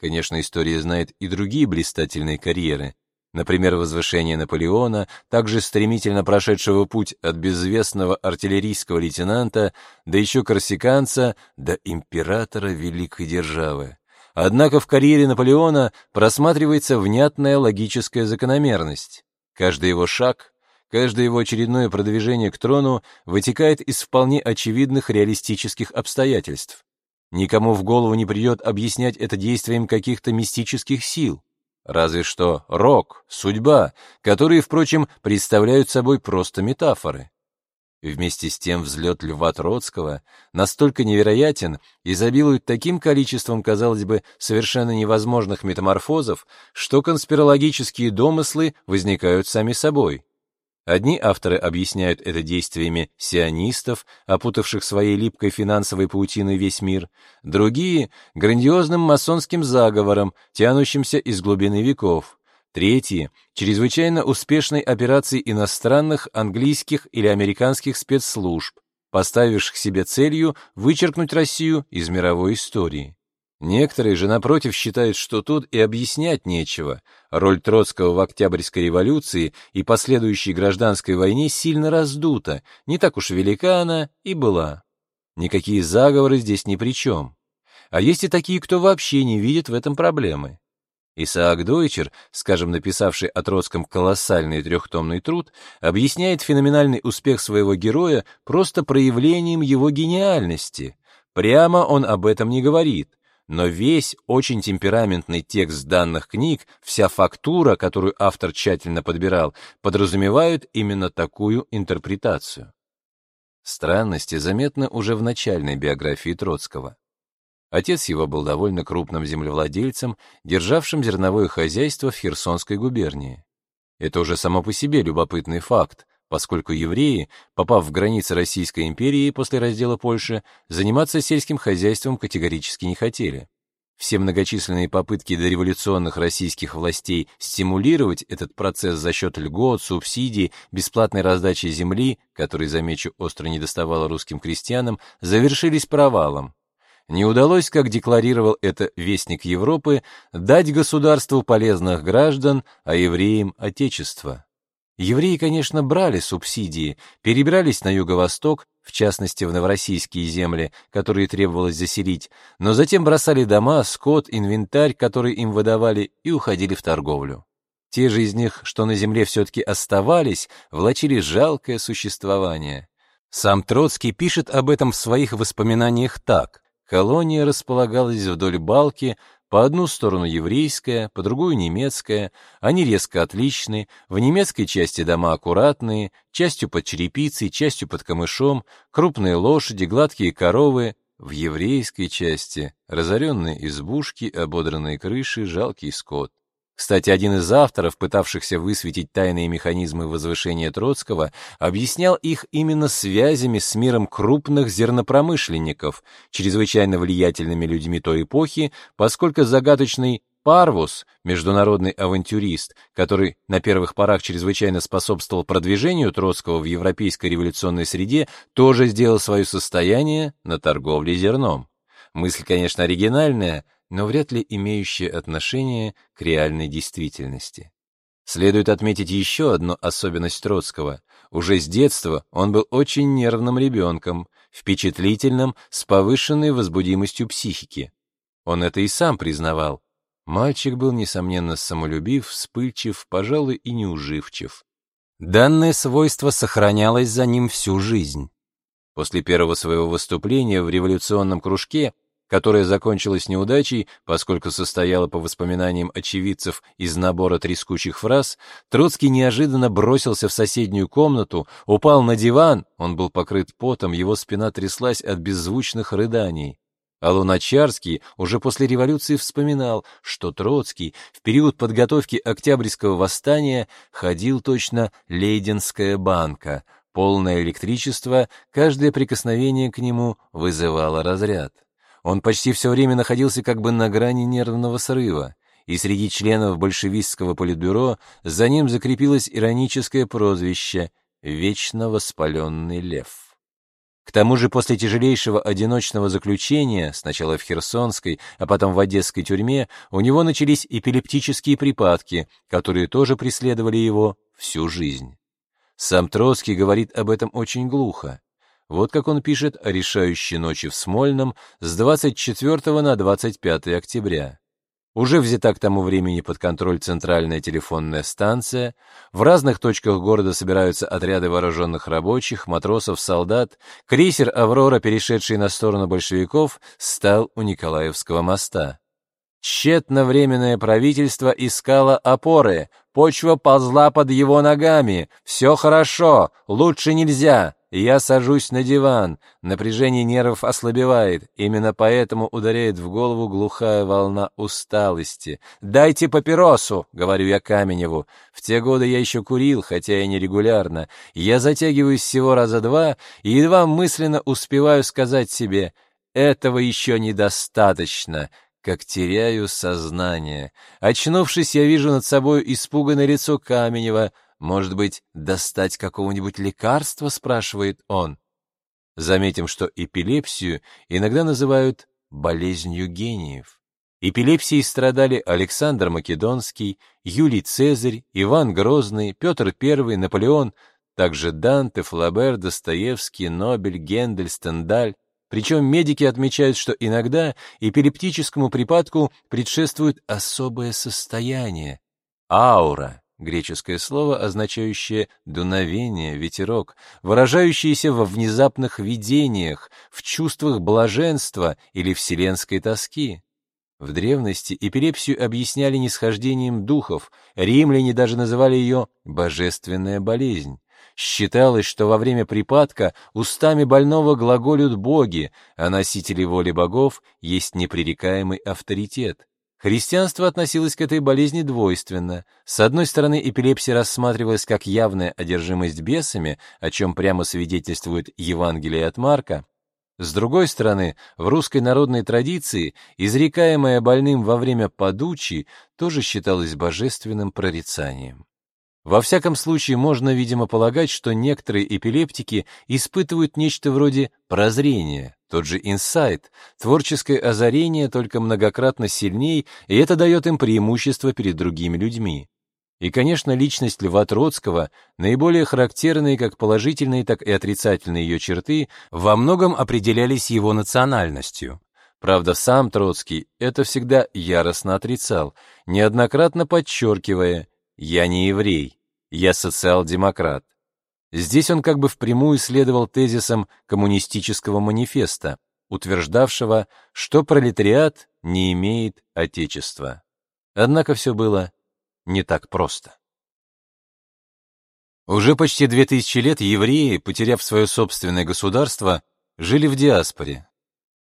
Конечно, история знает и другие блистательные карьеры, Например, возвышение Наполеона, также стремительно прошедшего путь от безвестного артиллерийского лейтенанта до еще корсиканца, до императора великой державы. Однако в карьере Наполеона просматривается внятная логическая закономерность. Каждый его шаг, каждое его очередное продвижение к трону вытекает из вполне очевидных реалистических обстоятельств. Никому в голову не придет объяснять это действием каких-то мистических сил. Разве что рок, судьба, которые, впрочем, представляют собой просто метафоры. И вместе с тем взлет Льва Троцкого настолько невероятен, изобилует таким количеством, казалось бы, совершенно невозможных метаморфозов, что конспирологические домыслы возникают сами собой. Одни авторы объясняют это действиями сионистов, опутавших своей липкой финансовой паутиной весь мир, другие — грандиозным масонским заговором, тянущимся из глубины веков, третьи — чрезвычайно успешной операцией иностранных, английских или американских спецслужб, поставивших себе целью вычеркнуть Россию из мировой истории. Некоторые же, напротив, считают, что тут и объяснять нечего. Роль Троцкого в Октябрьской революции и последующей гражданской войне сильно раздута, не так уж велика она и была. Никакие заговоры здесь ни при чем. А есть и такие, кто вообще не видит в этом проблемы. Исаак Дойчер, скажем, написавший о Троцком колоссальный трехтомный труд, объясняет феноменальный успех своего героя просто проявлением его гениальности. Прямо он об этом не говорит, но весь очень темпераментный текст данных книг, вся фактура, которую автор тщательно подбирал, подразумевают именно такую интерпретацию. Странности заметны уже в начальной биографии Троцкого. Отец его был довольно крупным землевладельцем, державшим зерновое хозяйство в Херсонской губернии. Это уже само по себе любопытный факт, поскольку евреи, попав в границы Российской империи после раздела Польши, заниматься сельским хозяйством категорически не хотели. Все многочисленные попытки дореволюционных российских властей стимулировать этот процесс за счет льгот, субсидий, бесплатной раздачи земли, которой, замечу, остро недоставало русским крестьянам, завершились провалом. Не удалось, как декларировал это Вестник Европы, дать государству полезных граждан, а евреям — отечество. Евреи, конечно, брали субсидии, перебирались на юго-восток, в частности в новороссийские земли, которые требовалось заселить, но затем бросали дома, скот, инвентарь, который им выдавали, и уходили в торговлю. Те же из них, что на земле все-таки оставались, влачили жалкое существование. Сам Троцкий пишет об этом в своих воспоминаниях так. Колония располагалась вдоль балки, по одну сторону еврейская, по другую немецкая, они резко отличны, в немецкой части дома аккуратные, частью под черепицей, частью под камышом, крупные лошади, гладкие коровы, в еврейской части разоренные избушки, ободранные крыши, жалкий скот. Кстати, один из авторов, пытавшихся высветить тайные механизмы возвышения Троцкого, объяснял их именно связями с миром крупных зернопромышленников, чрезвычайно влиятельными людьми той эпохи, поскольку загадочный Парвус, международный авантюрист, который на первых порах чрезвычайно способствовал продвижению Троцкого в европейской революционной среде, тоже сделал свое состояние на торговле зерном. Мысль, конечно, оригинальная, но вряд ли имеющая отношение к реальной действительности. Следует отметить еще одну особенность Троцкого. Уже с детства он был очень нервным ребенком, впечатлительным, с повышенной возбудимостью психики. Он это и сам признавал. Мальчик был, несомненно, самолюбив, вспыльчив, пожалуй, и неуживчив. Данное свойство сохранялось за ним всю жизнь. После первого своего выступления в революционном кружке, которое закончилось неудачей, поскольку состояло по воспоминаниям очевидцев из набора трескучих фраз, Троцкий неожиданно бросился в соседнюю комнату, упал на диван, он был покрыт потом, его спина тряслась от беззвучных рыданий. А Луначарский уже после революции вспоминал, что Троцкий в период подготовки Октябрьского восстания ходил точно Лейденская банка, полное электричество, каждое прикосновение к нему вызывало разряд. Он почти все время находился как бы на грани нервного срыва, и среди членов большевистского политбюро за ним закрепилось ироническое прозвище «Вечно воспаленный лев». К тому же после тяжелейшего одиночного заключения, сначала в Херсонской, а потом в Одесской тюрьме, у него начались эпилептические припадки, которые тоже преследовали его всю жизнь. Сам Троцкий говорит об этом очень глухо. Вот как он пишет о решающей ночи в Смольном с 24 на 25 октября. Уже взята к тому времени под контроль центральная телефонная станция, в разных точках города собираются отряды вооруженных рабочих, матросов, солдат. Крейсер «Аврора», перешедший на сторону большевиков, стал у Николаевского моста. Тщетно временное правительство искало опоры, почва ползла под его ногами, все хорошо, лучше нельзя, я сажусь на диван, напряжение нервов ослабевает, именно поэтому ударяет в голову глухая волна усталости. «Дайте папиросу!» — говорю я Каменеву. В те годы я еще курил, хотя и нерегулярно. Я затягиваюсь всего раза два и едва мысленно успеваю сказать себе «этого еще недостаточно», как теряю сознание. Очнувшись, я вижу над собой испуганное лицо Каменева — «Может быть, достать какого-нибудь лекарства?» — спрашивает он. Заметим, что эпилепсию иногда называют болезнью гениев. Эпилепсией страдали Александр Македонский, Юлий Цезарь, Иван Грозный, Петр I, Наполеон, также Данте, Флабер, Достоевский, Нобель, Гендель, Стендаль. Причем медики отмечают, что иногда эпилептическому припадку предшествует особое состояние — аура греческое слово, означающее дуновение, ветерок, выражающееся во внезапных видениях, в чувствах блаженства или вселенской тоски. В древности эпилепсию объясняли нисхождением духов, римляне даже называли ее «божественная болезнь». Считалось, что во время припадка устами больного глаголют боги, а носители воли богов есть непререкаемый авторитет. Христианство относилось к этой болезни двойственно. С одной стороны, эпилепсия рассматривалась как явная одержимость бесами, о чем прямо свидетельствует Евангелие от Марка. С другой стороны, в русской народной традиции, изрекаемое больным во время подучи, тоже считалось божественным прорицанием. Во всяком случае, можно, видимо, полагать, что некоторые эпилептики испытывают нечто вроде прозрения, тот же инсайт, творческое озарение только многократно сильней, и это дает им преимущество перед другими людьми. И, конечно, личность Льва Троцкого, наиболее характерные как положительные, так и отрицательные ее черты, во многом определялись его национальностью. Правда, сам Троцкий это всегда яростно отрицал, неоднократно подчеркивая «я не еврей, я социал-демократ». Здесь он как бы впрямую следовал тезисам коммунистического манифеста, утверждавшего, что пролетариат не имеет отечества. Однако все было не так просто. Уже почти две тысячи лет евреи, потеряв свое собственное государство, жили в диаспоре.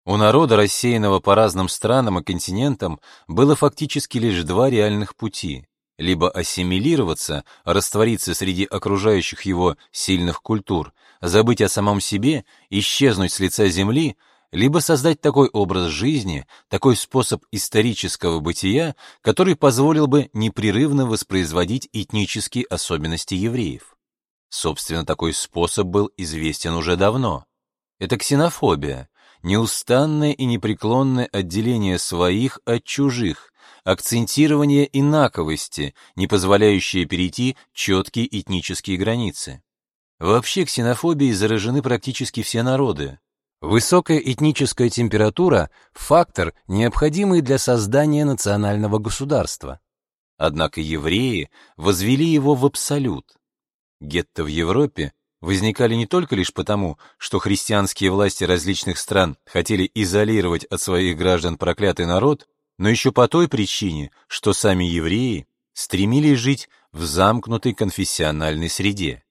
У народа, рассеянного по разным странам и континентам, было фактически лишь два реальных пути — либо ассимилироваться, раствориться среди окружающих его сильных культур, забыть о самом себе, исчезнуть с лица земли, либо создать такой образ жизни, такой способ исторического бытия, который позволил бы непрерывно воспроизводить этнические особенности евреев. Собственно, такой способ был известен уже давно. Это ксенофобия, неустанное и непреклонное отделение своих от чужих, акцентирование инаковости, не позволяющее перейти четкие этнические границы. Вообще ксенофобией заражены практически все народы. Высокая этническая температура – фактор, необходимый для создания национального государства. Однако евреи возвели его в абсолют. Гетто в Европе возникали не только лишь потому, что христианские власти различных стран хотели изолировать от своих граждан проклятый народ, но еще по той причине, что сами евреи стремились жить в замкнутой конфессиональной среде.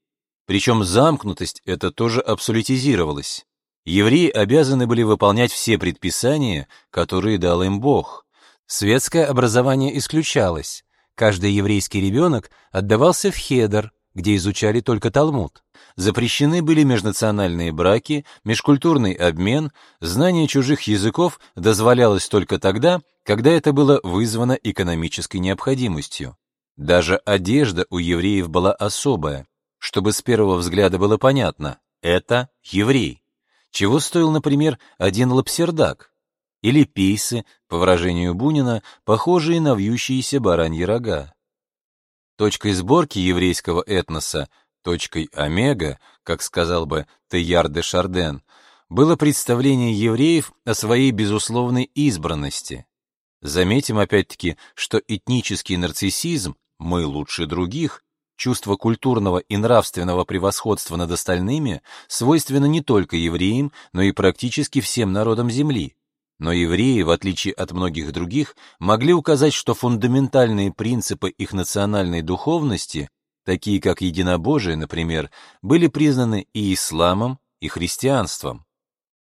Причем замкнутость эта тоже абсолютизировалась. Евреи обязаны были выполнять все предписания, которые дал им Бог. Светское образование исключалось. Каждый еврейский ребенок отдавался в хедер, где изучали только Талмуд. Запрещены были межнациональные браки, межкультурный обмен, знание чужих языков дозволялось только тогда, когда это было вызвано экономической необходимостью. Даже одежда у евреев была особая, чтобы с первого взгляда было понятно — это еврей. Чего стоил, например, один лапсердак? Или пейсы, по выражению Бунина, похожие на вьющиеся бараньи рога. Точкой сборки еврейского этноса, точкой омега, как сказал бы Теяр де Шарден, было представление евреев о своей безусловной избранности. Заметим опять-таки, что этнический нарциссизм «мы лучше других» чувство культурного и нравственного превосходства над остальными свойственно не только евреям, но и практически всем народам Земли. Но евреи, в отличие от многих других, могли указать, что фундаментальные принципы их национальной духовности, такие как единобожие, например, были признаны и исламом, и христианством.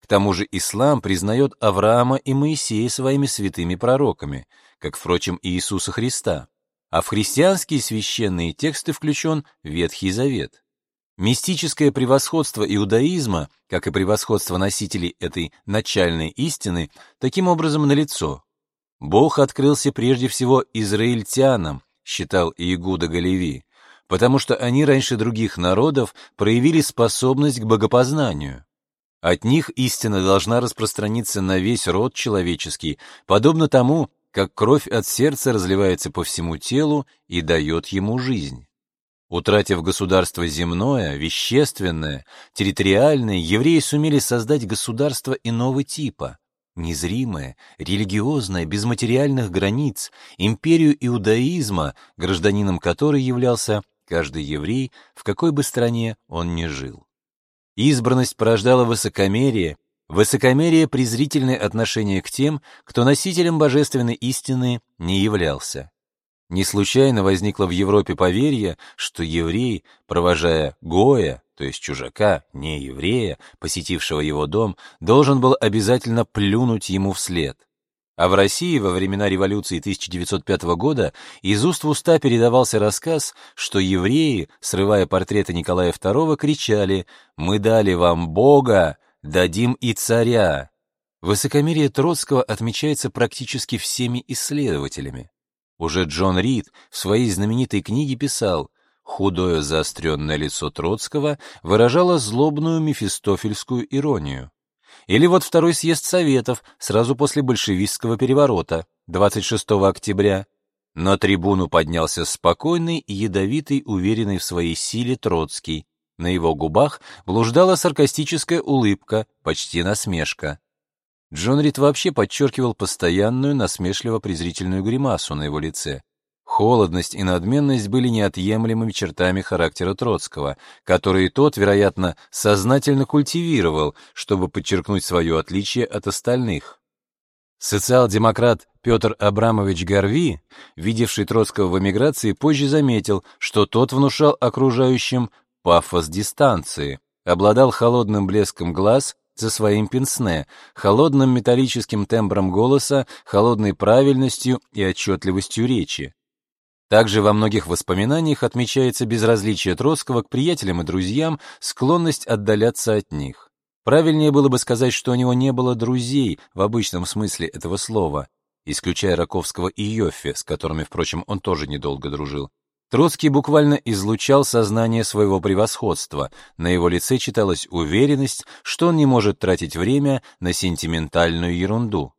К тому же ислам признает Авраама и Моисея своими святыми пророками, как, впрочем, и Иисуса Христа. А в христианские священные тексты включен Ветхий Завет. Мистическое превосходство иудаизма, как и превосходство носителей этой начальной истины, таким образом налицо. Бог открылся прежде всего израильтянам, считал Иегуда Галеви, потому что они раньше других народов проявили способность к богопознанию. От них истина должна распространиться на весь род человеческий, подобно тому, как кровь от сердца разливается по всему телу и дает ему жизнь. Утратив государство земное, вещественное, территориальное, евреи сумели создать государство иного типа, незримое, религиозное, без материальных границ, империю иудаизма, гражданином которой являлся каждый еврей, в какой бы стране он ни жил. Избранность порождала высокомерие, высокомерие — презрительное отношение к тем, кто носителем божественной истины не являлся. Не случайно возникло в Европе поверье, что еврей, провожая Гоя, то есть чужака, не еврея, посетившего его дом, должен был обязательно плюнуть ему вслед. А в России во времена революции 1905 года из уст в уста передавался рассказ, что евреи, срывая портреты Николая II, кричали «Мы дали вам Бога, дадим и царя». Высокомерие Троцкого отмечается практически всеми исследователями. Уже Джон Рид в своей знаменитой книге писал, худое заостренное лицо Троцкого выражало злобную мефистофельскую иронию. Или вот второй съезд Советов сразу после большевистского переворота, 26 октября. На трибуну поднялся спокойный ядовитый, уверенный в своей силе Троцкий. На его губах блуждала саркастическая улыбка, почти насмешка. Джон Рид вообще подчеркивал постоянную насмешливо-презрительную гримасу на его лице. Холодность и надменность были неотъемлемыми чертами характера Троцкого, которые тот, вероятно, сознательно культивировал, чтобы подчеркнуть свое отличие от остальных. Социал-демократ Петр Абрамович Гарви, видевший Троцкого в эмиграции, позже заметил, что тот внушал окружающим пафос дистанции, обладал холодным блеском глаз, за своим пенсне, холодным металлическим тембром голоса, холодной правильностью и отчетливостью речи. Также во многих воспоминаниях отмечается безразличие Троцкого к приятелям и друзьям, склонность отдаляться от них. Правильнее было бы сказать, что у него не было друзей в обычном смысле этого слова, исключая Раковского и Йоффе, с которыми, впрочем, он тоже недолго дружил. Троцкий буквально излучал сознание своего превосходства, на его лице читалась уверенность, что он не может тратить время на сентиментальную ерунду.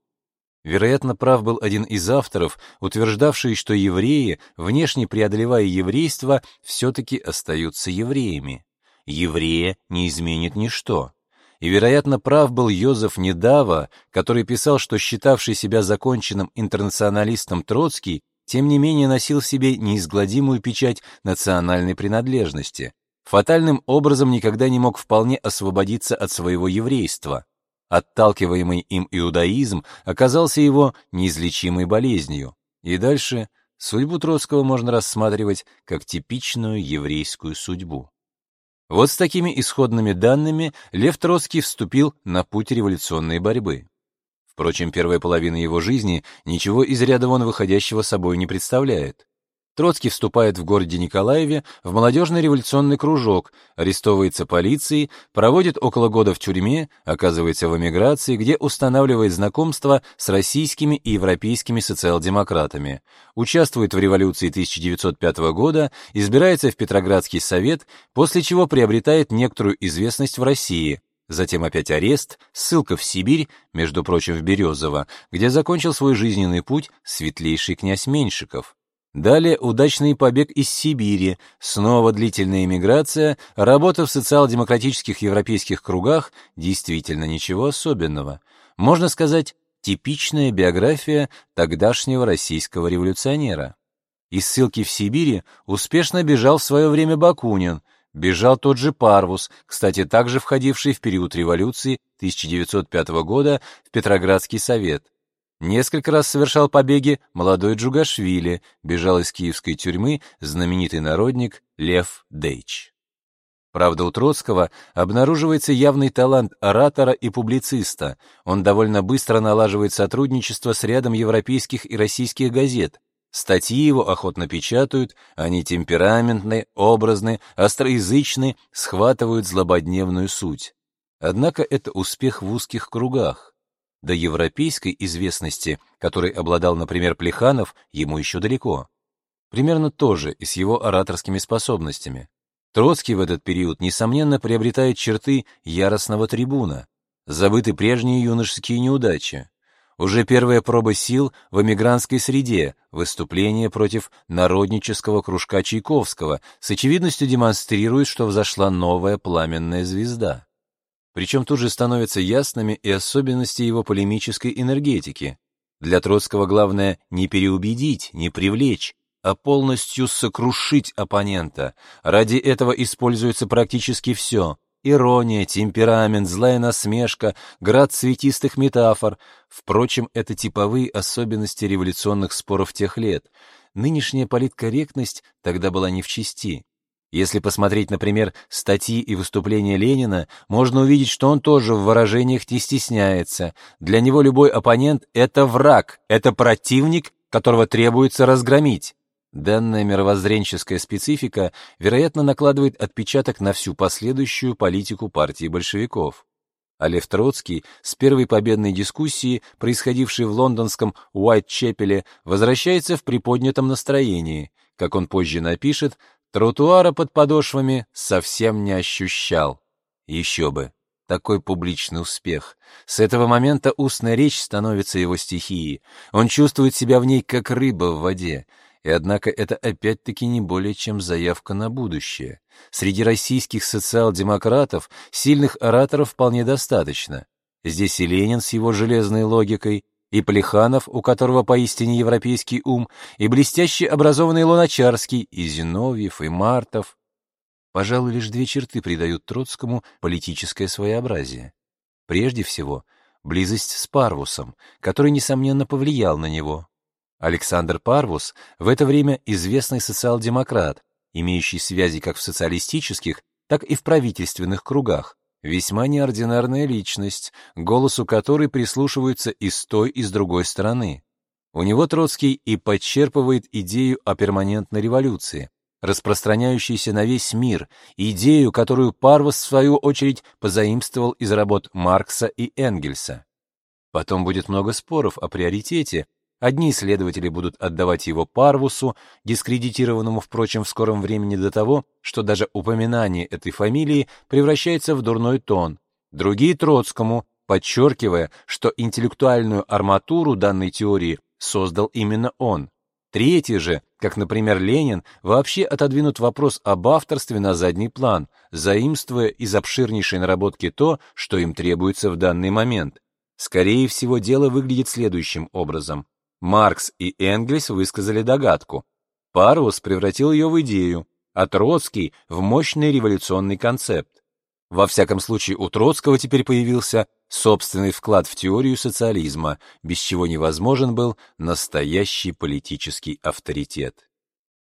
Вероятно, прав был один из авторов, утверждавший, что евреи, внешне преодолевая еврейство, все-таки остаются евреями. Еврея не изменит ничто. И, вероятно, прав был Йозеф Недава, который писал, что считавший себя законченным интернационалистом Троцкий, тем не менее носил в себе неизгладимую печать национальной принадлежности, фатальным образом никогда не мог вполне освободиться от своего еврейства. Отталкиваемый им иудаизм оказался его неизлечимой болезнью. И дальше судьбу Троцкого можно рассматривать как типичную еврейскую судьбу. Вот с такими исходными данными Лев Троцкий вступил на путь революционной борьбы. Впрочем, первая половина его жизни ничего из ряда вон выходящего собой не представляет. Троцкий вступает в городе Николаеве в молодежный революционный кружок, арестовывается полицией, проводит около года в тюрьме, оказывается в эмиграции, где устанавливает знакомство с российскими и европейскими социал-демократами, участвует в революции 1905 года, избирается в Петроградский совет, после чего приобретает некоторую известность в России, затем опять арест, ссылка в Сибирь, между прочим, в Березово, где закончил свой жизненный путь светлейший князь Меньшиков. Далее удачный побег из Сибири, снова длительная эмиграция, работа в социал-демократических европейских кругах, действительно ничего особенного. Можно сказать, типичная биография тогдашнего российского революционера. Из ссылки в Сибири успешно бежал в свое время Бакунин, бежал тот же Парвус, кстати, также входивший в период революции 1905 года в Петроградский совет. Несколько раз совершал побеги молодой Джугашвили, бежал из киевской тюрьмы знаменитый народник Лев Дейч. Правда, у Троцкого обнаруживается явный талант оратора и публициста. Он довольно быстро налаживает сотрудничество с рядом европейских и российских газет. Статьи его охотно печатают, они темпераментны, образны, остроязычны, схватывают злободневную суть. Однако это успех в узких кругах. До европейской известности, которой обладал, например, Плеханов, ему еще далеко. Примерно то же и с его ораторскими способностями. Троцкий в этот период, несомненно, приобретает черты яростного трибуна. Забыты прежние юношеские неудачи. Уже первая проба сил в эмигрантской среде, выступление против народнического кружка Чайковского, с очевидностью демонстрирует, что взошла новая пламенная звезда. Причем тут же становятся ясными и особенности его полемической энергетики. Для Троцкого главное не переубедить, не привлечь, а полностью сокрушить оппонента. Ради этого используется практически все. Ирония, темперамент, злая насмешка, град цветистых метафор. Впрочем, это типовые особенности революционных споров тех лет. Нынешняя политкорректность тогда была не в чести. Если посмотреть, например, статьи и выступления Ленина, можно увидеть, что он тоже в выражениях не стесняется. Для него любой оппонент — это враг, это противник, которого требуется разгромить. Данная мировоззренческая специфика, вероятно, накладывает отпечаток на всю последующую политику партии большевиков. А Лев Троцкий с первой победной дискуссии, происходившей в лондонском Уайт-Чепеле, возвращается в приподнятом настроении. Как он позже напишет, Тротуара под подошвами совсем не ощущал. Еще бы, такой публичный успех. С этого момента устная речь становится его стихией. Он чувствует себя в ней как рыба в воде. И однако это опять-таки не более чем заявка на будущее. Среди российских социал-демократов сильных ораторов вполне достаточно. Здесь и Ленин с его железной логикой, и Плеханов, у которого поистине европейский ум, и блестяще образованный Луначарский, и Зиновьев, и Мартов. Пожалуй, лишь две черты придают Троцкому политическое своеобразие. Прежде всего, близость с Парвусом, который, несомненно, повлиял на него. Александр Парвус в это время известный социал-демократ, имеющий связи как в социалистических, так и в правительственных кругах, весьма неординарная личность, голосу которой прислушиваются и с той, и с другой стороны. У него Троцкий и подчерпывает идею о перманентной революции, распространяющейся на весь мир, идею, которую Парвас, в свою очередь, позаимствовал из работ Маркса и Энгельса. Потом будет много споров о приоритете, Одни исследователи будут отдавать его Парвусу, дискредитированному, впрочем, в скором времени до того, что даже упоминание этой фамилии превращается в дурной тон. Другие — Троцкому, подчеркивая, что интеллектуальную арматуру данной теории создал именно он. Третьи же, как, например, Ленин, вообще отодвинут вопрос об авторстве на задний план, заимствуя из обширнейшей наработки то, что им требуется в данный момент. Скорее всего, дело выглядит следующим образом. Маркс и Энгельс высказали догадку. Парус превратил ее в идею, а Троцкий — в мощный революционный концепт. Во всяком случае, у Троцкого теперь появился собственный вклад в теорию социализма, без чего невозможен был настоящий политический авторитет.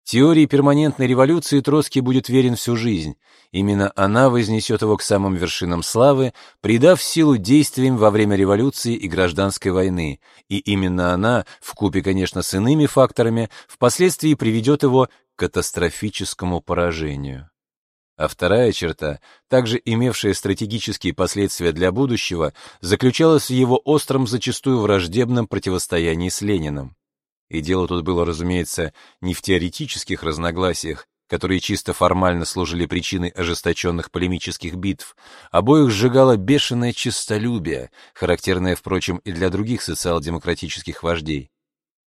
Теории перманентной революции Троцкий будет верен всю жизнь. Именно она вознесет его к самым вершинам славы, придав силу действиям во время революции и гражданской войны. И именно она, вкупе, конечно, с иными факторами, впоследствии приведет его к катастрофическому поражению. А вторая черта, также имевшая стратегические последствия для будущего, заключалась в его остром, зачастую враждебном противостоянии с Лениным. И дело тут было, разумеется, не в теоретических разногласиях, которые чисто формально служили причиной ожесточенных полемических битв. Обоих сжигало бешеное честолюбие, характерное, впрочем, и для других социал-демократических вождей.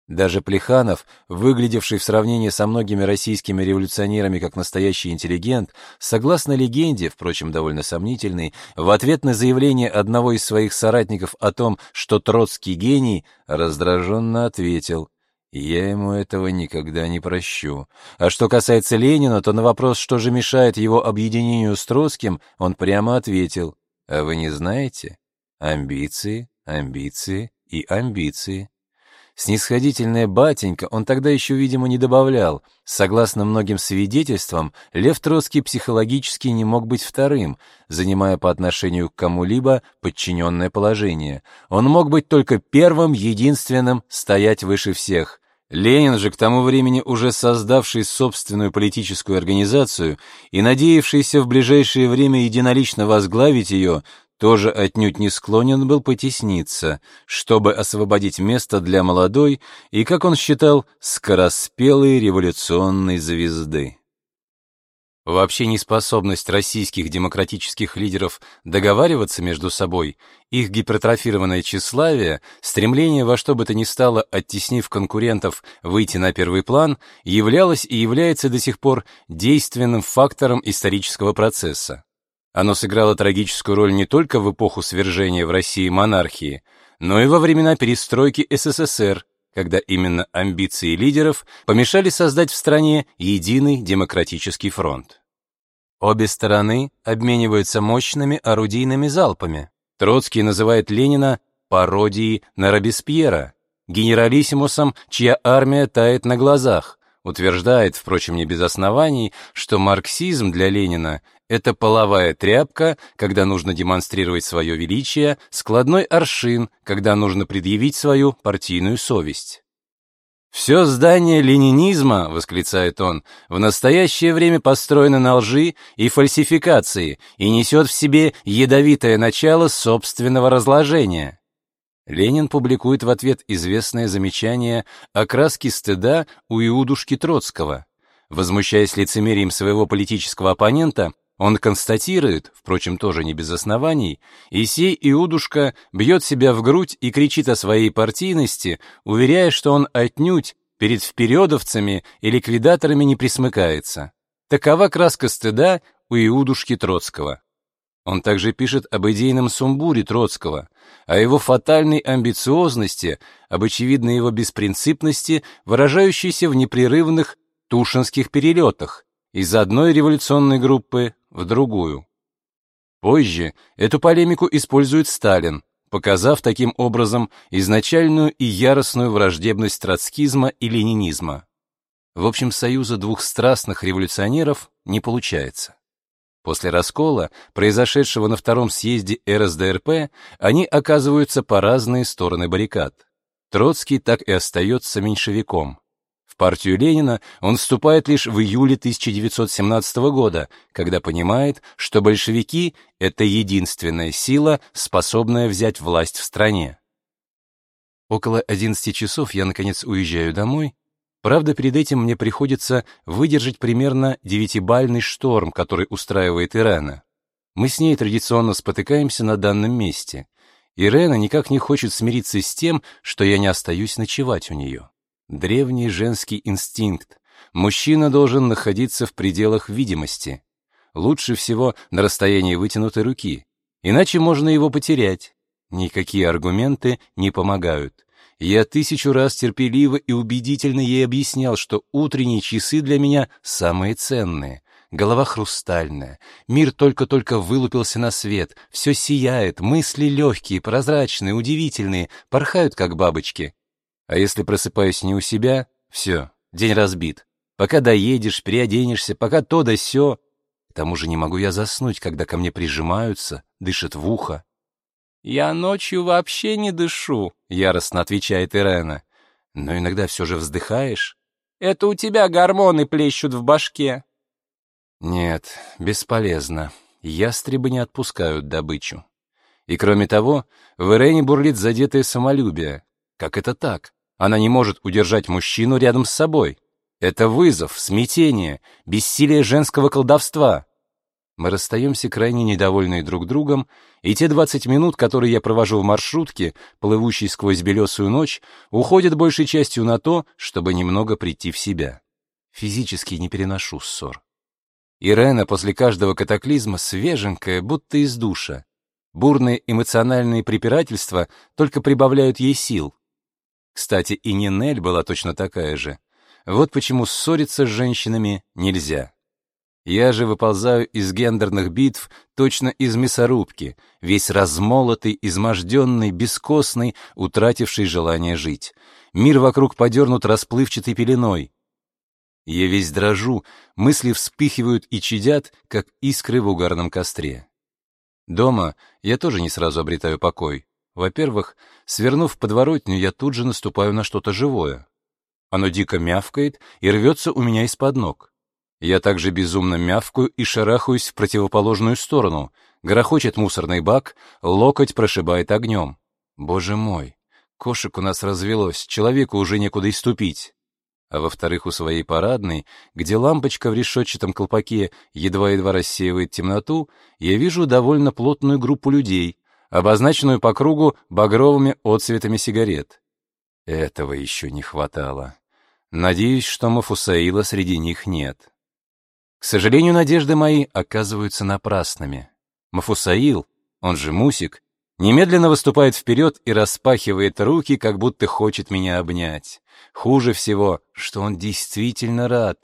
Даже Плеханов, выглядевший в сравнении со многими российскими революционерами как настоящий интеллигент, согласно легенде, впрочем, довольно сомнительной, в ответ на заявление одного из своих соратников о том, что Троцкий гений, раздраженно ответил я ему этого никогда не прощу. А что касается Ленина, то на вопрос, что же мешает его объединению с Троцким, он прямо ответил, «А вы не знаете? Амбиции, амбиции и амбиции». Снисходительная батенька он тогда еще, видимо, не добавлял. Согласно многим свидетельствам, Лев Троцкий психологически не мог быть вторым, занимая по отношению к кому-либо подчиненное положение. Он мог быть только первым, единственным, стоять выше всех. Ленин же, к тому времени уже создавший собственную политическую организацию и надеявшийся в ближайшее время единолично возглавить ее, тоже отнюдь не склонен был потесниться, чтобы освободить место для молодой и, как он считал, скороспелой революционной звезды. Вообще неспособность российских демократических лидеров договариваться между собой, их гипертрофированное тщеславие, стремление во что бы то ни стало, оттеснив конкурентов, выйти на первый план, являлось и является до сих пор действенным фактором исторического процесса. Оно сыграло трагическую роль не только в эпоху свержения в России монархии, но и во времена перестройки СССР, когда именно амбиции лидеров помешали создать в стране единый демократический фронт. Обе стороны обмениваются мощными орудийными залпами. Троцкий называет Ленина пародией на Робеспьера, генералиссимусом, чья армия тает на глазах, утверждает, впрочем, не без оснований, что марксизм для Ленина это половая тряпка, когда нужно демонстрировать свое величие, складной аршин, когда нужно предъявить свою партийную совесть. «Все здание ленинизма, — восклицает он, — в настоящее время построено на лжи и фальсификации и несет в себе ядовитое начало собственного разложения». Ленин публикует в ответ известное замечание о краске стыда у Иудушки Троцкого. Возмущаясь лицемерием своего политического оппонента, он констатирует, впрочем, тоже не без оснований, и сей Иудушка бьет себя в грудь и кричит о своей партийности, уверяя, что он отнюдь перед впередовцами и ликвидаторами не присмыкается. Такова краска стыда у Иудушки Троцкого. Он также пишет об идейном сумбуре Троцкого, о его фатальной амбициозности, об очевидной его беспринципности, выражающейся в непрерывных тушинских перелетах из одной революционной группы в другую. Позже эту полемику использует Сталин, показав таким образом изначальную и яростную враждебность троцкизма и ленинизма. В общем, союза двух страстных революционеров не получается. После раскола, произошедшего на втором съезде РСДРП, они оказываются по разные стороны баррикад. Троцкий так и остается меньшевиком. Партию Ленина он вступает лишь в июле 1917 года, когда понимает, что большевики — это единственная сила, способная взять власть в стране. Около 11 часов я, наконец, уезжаю домой, Правда, перед этим мне приходится выдержать примерно девятибальный шторм, который устраивает Ирена. Мы с ней традиционно спотыкаемся на данном месте. Ирена никак не хочет смириться с тем, что я не остаюсь ночевать у нее. Древний женский инстинкт. Мужчина должен находиться в пределах видимости. Лучше всего на расстоянии вытянутой руки. Иначе можно его потерять. Никакие аргументы не помогают. Я тысячу раз терпеливо и убедительно ей объяснял, что утренние часы для меня самые ценные. Голова хрустальная, мир только-только вылупился на свет, все сияет, мысли легкие, прозрачные, удивительные, порхают, как бабочки. А если просыпаюсь не у себя, все, день разбит. Пока доедешь, переоденешься, пока то да сё. К тому же не могу я заснуть, когда ко мне прижимаются, дышат в ухо. «Я ночью вообще не дышу», — яростно отвечает Ирена. «Но иногда все же вздыхаешь?» «Это у тебя гормоны плещут в башке». «Нет, бесполезно. Ястребы не отпускают добычу. И кроме того, в Ирене бурлит задетое самолюбие. Как это так? Она не может удержать мужчину рядом с собой. Это вызов, смятение, бессилие женского колдовства. Мы расстаемся крайне недовольные друг другом, и те 20 минут, которые я провожу в маршрутке, плывущей сквозь белесую ночь, уходят большей частью на то, чтобы немного прийти в себя. Физически не переношу ссор. Ирена после каждого катаклизма свеженькая, будто из душа. Бурные эмоциональные препирательства только прибавляют ей сил. Кстати, и Нинель была точно такая же. Вот почему ссориться с женщинами нельзя. Я же выползаю из гендерных битв точно из мясорубки, весь размолотый, изможденный, бескостный, утративший желание жить. Мир вокруг подернут расплывчатой пеленой. Я весь дрожу, мысли вспыхивают и чадят, как искры в угарном костре. Дома я тоже не сразу обретаю покой. Во-первых, свернув подворотню, я тут же наступаю на что-то живое. Оно дико мявкает и рвется у меня из-под ног. Я также безумно мявкаю и шарахаюсь в противоположную сторону. Грохочет мусорный бак, локоть прошибает огнем. Боже мой, кошек у нас развелось, человеку уже некуда ступить. А во-вторых, у своей парадной, где лампочка в решетчатом колпаке едва-едва рассеивает темноту, я вижу довольно плотную группу людей, обозначенную по кругу багровыми отцветами сигарет. Этого еще не хватало. Надеюсь, что Мафусаила среди них нет. К сожалению, надежды мои оказываются напрасными. Мафусаил, он же Мусик, немедленно выступает вперед и распахивает руки, как будто хочет меня обнять. Хуже всего, что он действительно рад.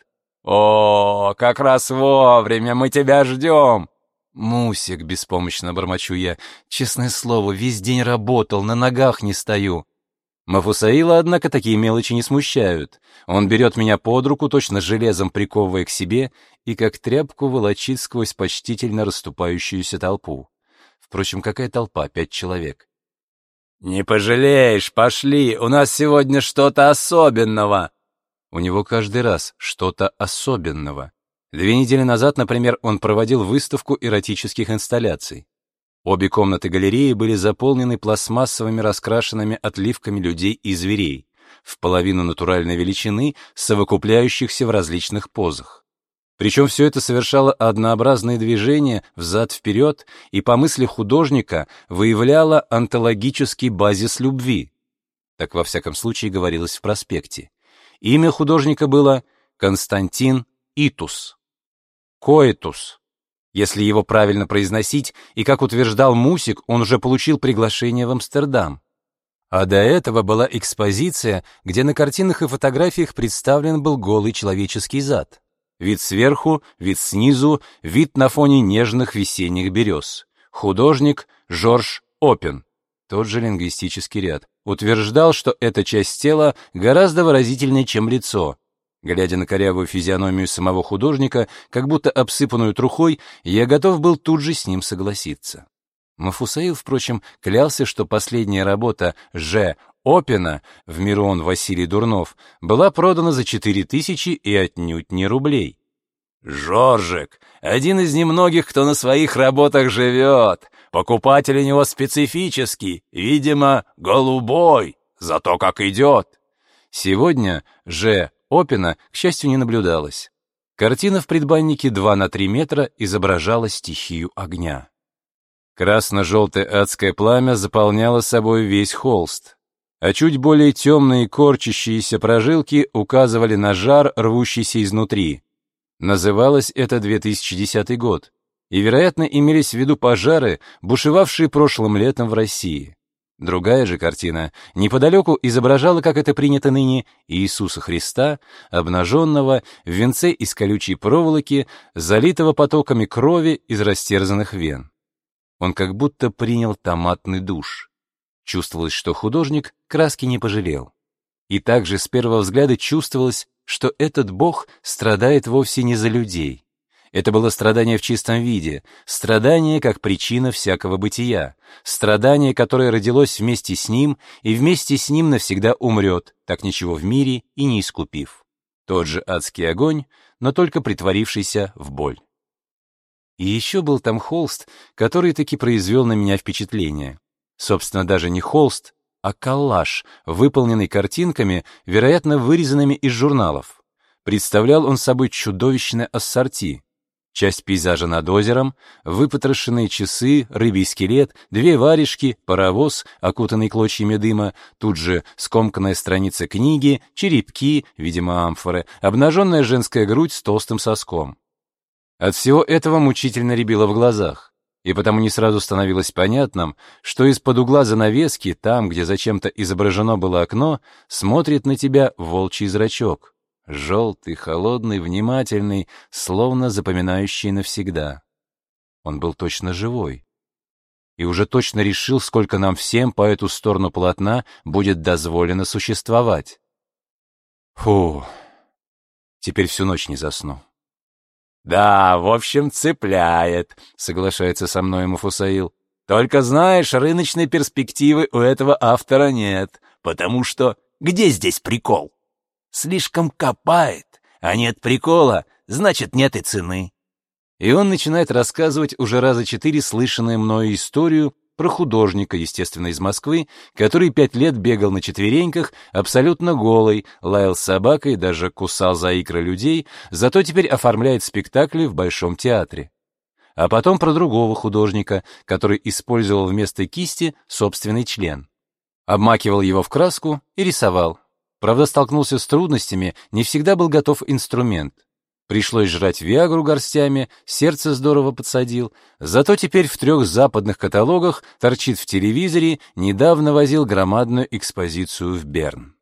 «О, как раз вовремя, мы тебя ждем!» «Мусик», — беспомощно бормочу я, — «честное слово, весь день работал, на ногах не стою». Мафусаила, однако, такие мелочи не смущают. Он берет меня под руку, точно железом приковывая к себе, и как тряпку волочит сквозь почтительно расступающуюся толпу. Впрочем, какая толпа? Пять человек. «Не пожалеешь, пошли, у нас сегодня что-то особенного!» У него каждый раз что-то особенного. Две недели назад, например, он проводил выставку эротических инсталляций. Обе комнаты галереи были заполнены пластмассовыми раскрашенными отливками людей и зверей, в половину натуральной величины, совокупляющихся в различных позах. Причем все это совершало однообразные движения взад-вперед и, по мысли художника, выявляло онтологический базис любви. Так во всяком случае говорилось в проспекте. Имя художника было Константин Итус. Коэтус если его правильно произносить, и, как утверждал Мусик, он уже получил приглашение в Амстердам. А до этого была экспозиция, где на картинах и фотографиях представлен был голый человеческий зад. Вид сверху, вид снизу, вид на фоне нежных весенних берез. Художник Жорж Опен, тот же лингвистический ряд, утверждал, что эта часть тела гораздо выразительнее, чем лицо. Глядя на корявую физиономию самого художника, как будто обсыпанную трухой, я готов был тут же с ним согласиться. Мафусаил, впрочем, клялся, что последняя работа Ж. Опина в Мирон Василий Дурнов была продана за четыре тысячи и отнюдь не рублей. «Жоржик, один из немногих, кто на своих работах живет. Покупатель у него специфический, видимо, голубой, зато как идет». Сегодня Ж. Опина, к счастью, не наблюдалось. Картина в предбаннике 2 на 3 метра изображала стихию огня. Красно-желтое адское пламя заполняло собой весь холст, а чуть более темные корчащиеся прожилки указывали на жар, рвущийся изнутри. Называлось это 2010 год, и, вероятно, имелись в виду пожары, бушевавшие прошлым летом в России. Другая же картина неподалеку изображала, как это принято ныне, Иисуса Христа, обнаженного в венце из колючей проволоки, залитого потоками крови из растерзанных вен. Он как будто принял томатный душ. Чувствовалось, что художник краски не пожалел. И также с первого взгляда чувствовалось, что этот Бог страдает вовсе не за людей, это было страдание в чистом виде, страдание как причина всякого бытия, страдание, которое родилось вместе с ним и вместе с ним навсегда умрет, так ничего в мире и не искупив. Тот же адский огонь, но только притворившийся в боль. И еще был там холст, который таки произвел на меня впечатление. Собственно, даже не холст, а коллаж, выполненный картинками, вероятно, вырезанными из журналов. Представлял он собой чудовищное ассорти, Часть пейзажа над озером, выпотрошенные часы, рыбий скелет, две варежки, паровоз, окутанный клочьями дыма, тут же скомканная страница книги, черепки, видимо, амфоры, обнаженная женская грудь с толстым соском. От всего этого мучительно рябило в глазах, и потому не сразу становилось понятным, что из-под угла занавески, там, где зачем-то изображено было окно, смотрит на тебя волчий зрачок. Желтый, холодный, внимательный, словно запоминающий навсегда. Он был точно живой. И уже точно решил, сколько нам всем по эту сторону полотна будет дозволено существовать. Фу, теперь всю ночь не засну. «Да, в общем, цепляет», — соглашается со мной Мафусаил. «Только знаешь, рыночной перспективы у этого автора нет, потому что где здесь прикол?» Слишком копает, а нет прикола, значит, нет и цены. И он начинает рассказывать уже раза четыре слышанную мною историю про художника, естественно, из Москвы, который пять лет бегал на четвереньках, абсолютно голый, лаял с собакой, даже кусал за икры людей, зато теперь оформляет спектакли в Большом театре. А потом про другого художника, который использовал вместо кисти собственный член. Обмакивал его в краску и рисовал. Правда, столкнулся с трудностями, не всегда был готов инструмент. Пришлось жрать виагру горстями, сердце здорово подсадил. Зато теперь в трех западных каталогах торчит в телевизоре, недавно возил громадную экспозицию в Берн.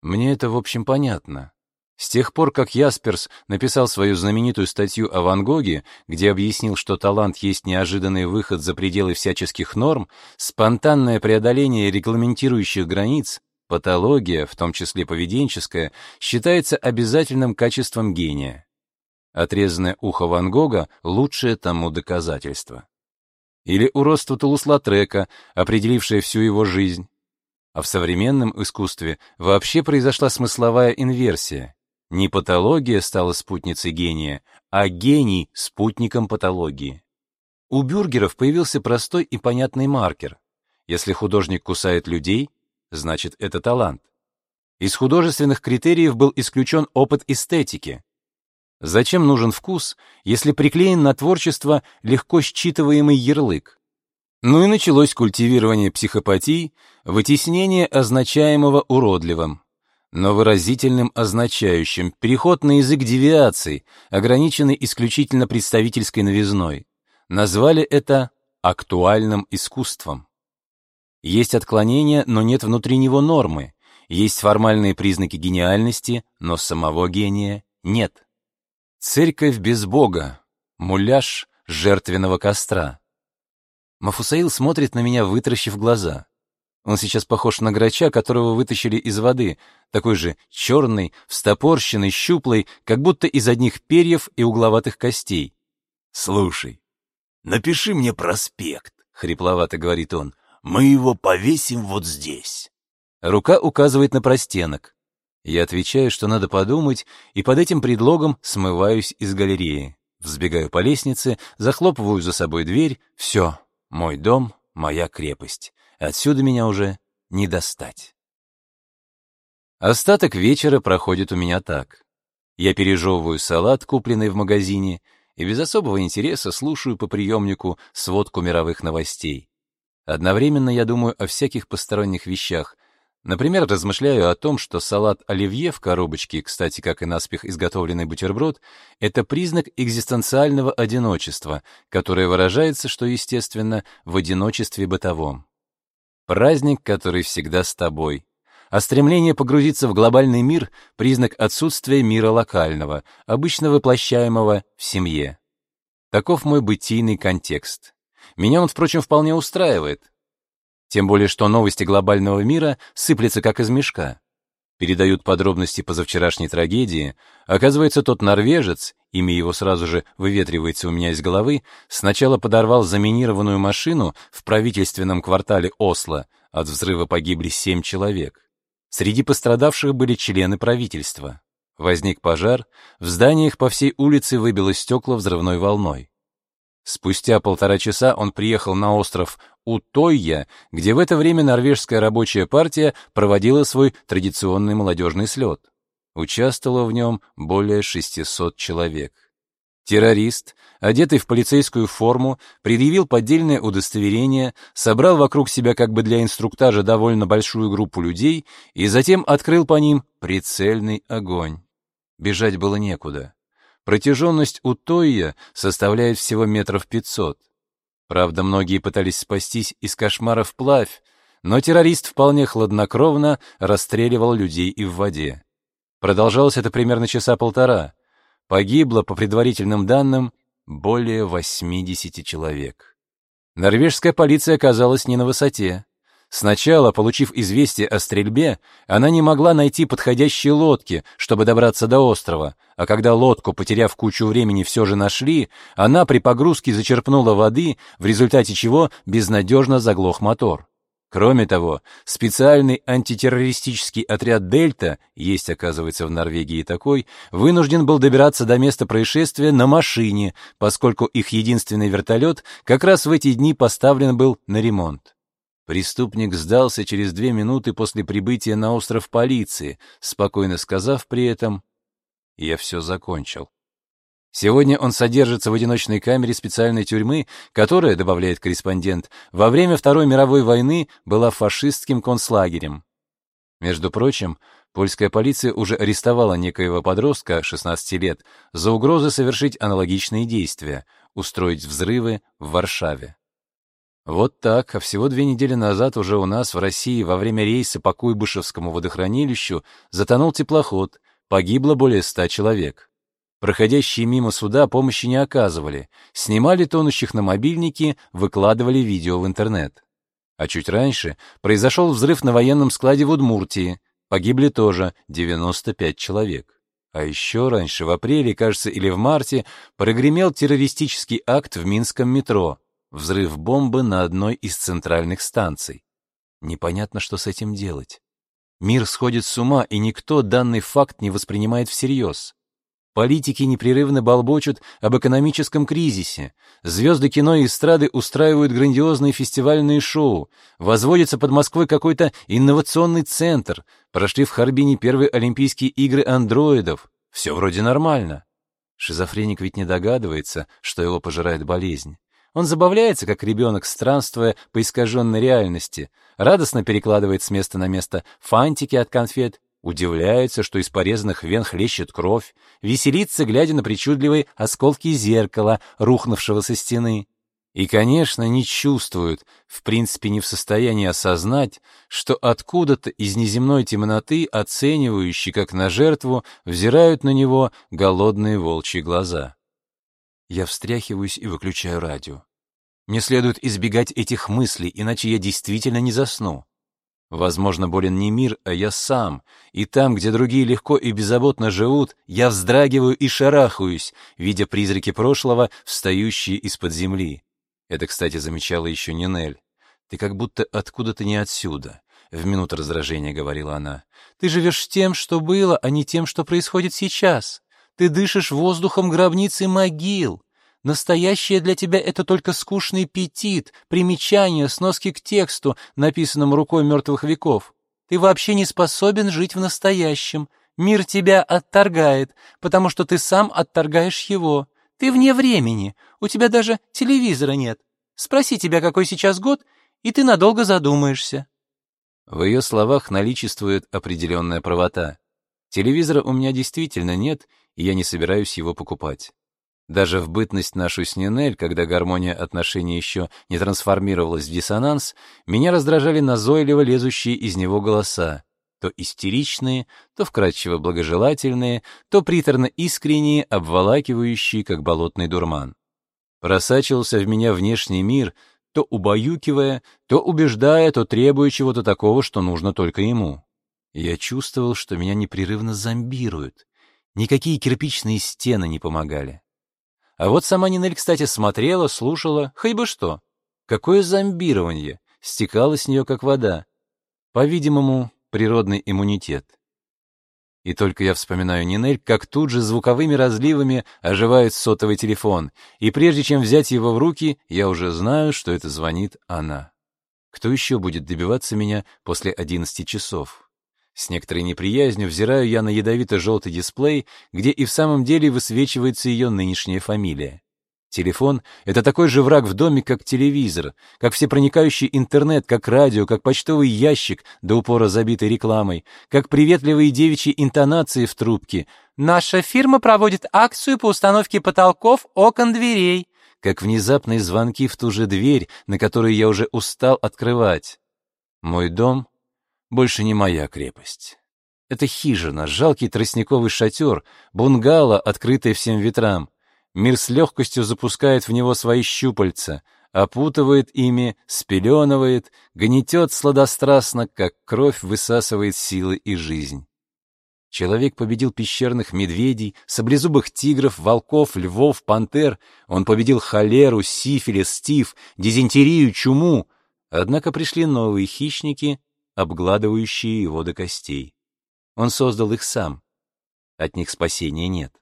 Мне это, в общем, понятно. С тех пор, как Ясперс написал свою знаменитую статью о Ван Гоге, где объяснил, что талант есть неожиданный выход за пределы всяческих норм, спонтанное преодоление регламентирующих границ, Патология, в том числе поведенческая, считается обязательным качеством гения. Отрезанное ухо Ван Гога — лучшее тому доказательство. Или уродство Тулус-Латрека, определившее всю его жизнь. А в современном искусстве вообще произошла смысловая инверсия. Не патология стала спутницей гения, а гений — спутником патологии. У бюргеров появился простой и понятный маркер. Если художник кусает людей — значит, это талант. Из художественных критериев был исключен опыт эстетики. Зачем нужен вкус, если приклеен на творчество легко считываемый ярлык? Ну и началось культивирование психопатий, вытеснение означаемого уродливым, но выразительным означающим, переход на язык девиаций, ограниченный исключительно представительской новизной. Назвали это актуальным искусством. Есть отклонения, но нет внутреннего нормы. Есть формальные признаки гениальности, но самого гения нет. Церковь без Бога, муляж жертвенного костра. Мафусаил смотрит на меня, вытращив глаза. Он сейчас похож на грача, которого вытащили из воды, такой же черный, встопорщенный, щуплый, как будто из одних перьев и угловатых костей. «Слушай, напиши мне проспект», — хрипловато говорит он. «Мы его повесим вот здесь». Рука указывает на простенок. Я отвечаю, что надо подумать, и под этим предлогом смываюсь из галереи. Взбегаю по лестнице, захлопываю за собой дверь. Все, мой дом, моя крепость. Отсюда меня уже не достать. Остаток вечера проходит у меня так. Я пережевываю салат, купленный в магазине, и без особого интереса слушаю по приемнику сводку мировых новостей. Одновременно я думаю о всяких посторонних вещах. Например, размышляю о том, что салат оливье в коробочке, кстати, как и наспех изготовленный бутерброд, это признак экзистенциального одиночества, которое выражается, что естественно, в одиночестве бытовом. Праздник, который всегда с тобой. А стремление погрузиться в глобальный мир — признак отсутствия мира локального, обычно воплощаемого в семье. Таков мой бытийный контекст. Меня он, впрочем, вполне устраивает. Тем более, что новости глобального мира сыплются как из мешка передают подробности позавчерашней трагедии, оказывается, тот норвежец, имя его сразу же выветривается у меня из головы, сначала подорвал заминированную машину в правительственном квартале Осло, от взрыва погибли семь человек. Среди пострадавших были члены правительства. Возник пожар, в зданиях по всей улице выбило стекла взрывной волной. Спустя полтора часа он приехал на остров Утойя, где в это время норвежская рабочая партия проводила свой традиционный молодежный слет. Участвовало в нем более 600 человек. Террорист, одетый в полицейскую форму, предъявил поддельное удостоверение, собрал вокруг себя как бы для инструктажа довольно большую группу людей и затем открыл по ним прицельный огонь. Бежать было некуда. Протяженность у Тойя составляет всего метров пятьсот. Правда, многие пытались спастись из кошмара вплавь, но террорист вполне хладнокровно расстреливал людей и в воде. Продолжалось это примерно часа полтора. Погибло, по предварительным данным, более 80 человек. Норвежская полиция оказалась не на высоте. Сначала, получив известие о стрельбе, она не могла найти подходящие лодки, чтобы добраться до острова, а когда лодку, потеряв кучу времени, все же нашли, она при погрузке зачерпнула воды, в результате чего безнадежно заглох мотор. Кроме того, специальный антитеррористический отряд «Дельта», есть, оказывается, в Норвегии такой, вынужден был добираться до места происшествия на машине, поскольку их единственный вертолет как раз в эти дни поставлен был на ремонт. Преступник сдался через две минуты после прибытия на остров полиции, спокойно сказав при этом «Я все закончил». Сегодня он содержится в одиночной камере специальной тюрьмы, которая, добавляет корреспондент, во время Второй мировой войны была фашистским концлагерем. Между прочим, польская полиция уже арестовала некоего подростка 16 лет за угрозы совершить аналогичные действия, устроить взрывы в Варшаве. Вот так, а всего две недели назад уже у нас в России во время рейса по Куйбышевскому водохранилищу затонул теплоход, погибло более ста человек. Проходящие мимо суда помощи не оказывали, снимали тонущих на мобильники, выкладывали видео в интернет. А чуть раньше произошел взрыв на военном складе в Удмуртии, погибли тоже 95 человек. А еще раньше, в апреле, кажется, или в марте, прогремел террористический акт в Минском метро, Взрыв бомбы на одной из центральных станций. Непонятно, что с этим делать. Мир сходит с ума, и никто данный факт не воспринимает всерьез. Политики непрерывно болбочут об экономическом кризисе. Звезды кино и эстрады устраивают грандиозные фестивальные шоу. Возводится под Москвой какой-то инновационный центр. Прошли в Харбине первые Олимпийские игры андроидов. Все вроде нормально. Шизофреник ведь не догадывается, что его пожирает болезнь. Он забавляется, как ребенок, странствуя по искаженной реальности, радостно перекладывает с места на место фантики от конфет, удивляется, что из порезанных вен хлещет кровь, веселится, глядя на причудливые осколки зеркала, рухнувшего со стены. И, конечно, не чувствует, в принципе не в состоянии осознать, что откуда-то из неземной темноты, оценивающие как на жертву, взирают на него голодные волчьи глаза. Я встряхиваюсь и выключаю радио. Мне следует избегать этих мыслей, иначе я действительно не засну. Возможно, болен не мир, а я сам. И там, где другие легко и беззаботно живут, я вздрагиваю и шарахаюсь, видя призраки прошлого, встающие из-под земли. Это, кстати, замечала еще Нинель. Ты как будто откуда-то не отсюда. В минуту раздражения говорила она. Ты живешь тем, что было, а не тем, что происходит сейчас. Ты дышишь воздухом гробницы могил. Настоящее для тебя — это только скучный петит, примечания, сноски к тексту, написанному рукой мертвых веков. Ты вообще не способен жить в настоящем. Мир тебя отторгает, потому что ты сам отторгаешь его. Ты вне времени, у тебя даже телевизора нет. Спроси тебя, какой сейчас год, и ты надолго задумаешься. В ее словах наличествует определенная правота. Телевизора у меня действительно нет, и я не собираюсь его покупать. Даже в бытность нашу с Нинель, когда гармония отношений еще не трансформировалась в диссонанс, меня раздражали назойливо лезущие из него голоса, то истеричные, то вкрадчиво благожелательные, то приторно искренние, обволакивающие, как болотный дурман. Просачивался в меня внешний мир, то убаюкивая, то убеждая, то требуя чего-то такого, что нужно только ему. Я чувствовал, что меня непрерывно зомбируют. Никакие кирпичные стены не помогали. А вот сама Нинель, кстати, смотрела, слушала, хоть бы что. Какое зомбирование! Стекало с нее, как вода. По-видимому, природный иммунитет. И только я вспоминаю Нинель, как тут же звуковыми разливами оживает сотовый телефон, и прежде чем взять его в руки, я уже знаю, что это звонит она. Кто еще будет добиваться меня после 11 часов? С некоторой неприязнью взираю я на ядовито-желтый дисплей, где и в самом деле высвечивается ее нынешняя фамилия. Телефон — это такой же враг в доме, как телевизор, как всепроникающий интернет, как радио, как почтовый ящик, до упора забитый рекламой, как приветливые девичьи интонации в трубке. «Наша фирма проводит акцию по установке потолков, окон, дверей», как внезапные звонки в ту же дверь, на которую я уже устал открывать. Мой дом больше не моя крепость. Это хижина, жалкий тростниковый шатер, бунгало, открытое всем ветрам. Мир с легкостью запускает в него свои щупальца, опутывает ими, спеленывает, гнетет сладострастно, как кровь высасывает силы и жизнь. Человек победил пещерных медведей, саблезубых тигров, волков, львов, пантер. Он победил холеру, сифилис, стиф, дизентерию, чуму. Однако пришли новые хищники обгладывающие его до костей. Он создал их сам. От них спасения нет.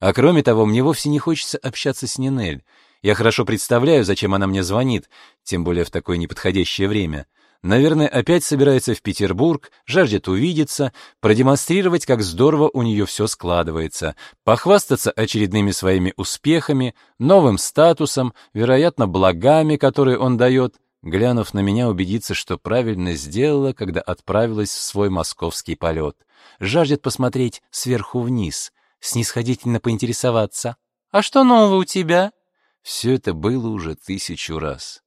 А кроме того, мне вовсе не хочется общаться с Нинель. Я хорошо представляю, зачем она мне звонит, тем более в такое неподходящее время. Наверное, опять собирается в Петербург, жаждет увидеться, продемонстрировать, как здорово у нее все складывается, похвастаться очередными своими успехами, новым статусом, вероятно, благами, которые он дает, глянув на меня, убедиться, что правильно сделала, когда отправилась в свой московский полет. Жаждет посмотреть сверху вниз, снисходительно поинтересоваться. «А что нового у тебя?» Все это было уже тысячу раз.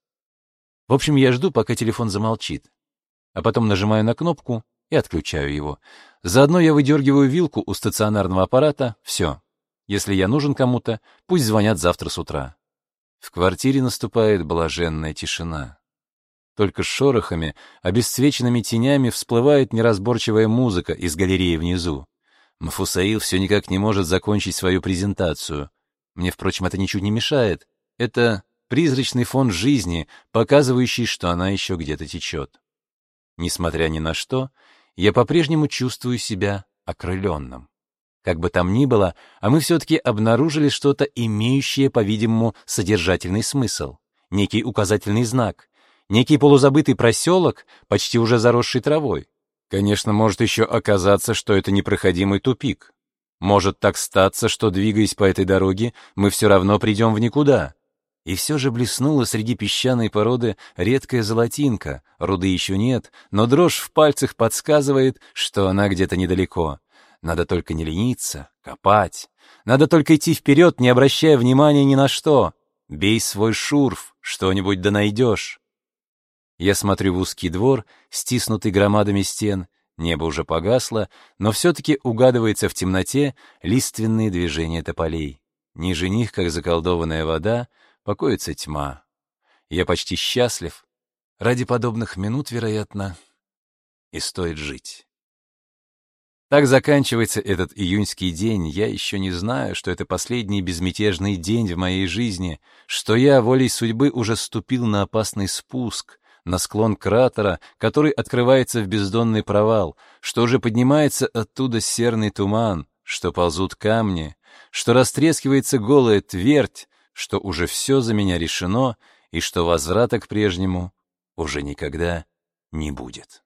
В общем, я жду, пока телефон замолчит. А потом нажимаю на кнопку и отключаю его. Заодно я выдергиваю вилку у стационарного аппарата. Все. Если я нужен кому-то, пусть звонят завтра с утра. В квартире наступает блаженная тишина. Только шорохами, обесцвеченными тенями всплывает неразборчивая музыка из галереи внизу. Мафусаил все никак не может закончить свою презентацию. Мне, впрочем, это ничуть не мешает. Это призрачный фон жизни, показывающий, что она еще где-то течет. Несмотря ни на что, я по-прежнему чувствую себя окрыленным. Как бы там ни было, а мы все-таки обнаружили что-то, имеющее, по-видимому, содержательный смысл, некий указательный знак, некий полузабытый проселок, почти уже заросший травой. Конечно, может еще оказаться, что это непроходимый тупик. Может так статься, что, двигаясь по этой дороге, мы все равно придем в никуда. И все же блеснула среди песчаной породы редкая золотинка, руды еще нет, но дрожь в пальцах подсказывает, что она где-то недалеко. Надо только не лениться, копать. Надо только идти вперед, не обращая внимания ни на что. Бей свой шурф, что-нибудь да найдешь. Я смотрю в узкий двор, стиснутый громадами стен, небо уже погасло, но все-таки угадывается в темноте лиственные движения тополей. Ниже них, как заколдованная вода, покоится тьма. Я почти счастлив. Ради подобных минут, вероятно, и стоит жить. Так заканчивается этот июньский день. Я еще не знаю, что это последний безмятежный день в моей жизни, что я волей судьбы уже ступил на опасный спуск, на склон кратера, который открывается в бездонный провал, что уже поднимается оттуда серный туман, что ползут камни, что растрескивается голая твердь, что уже все за меня решено и что возврата к прежнему уже никогда не будет.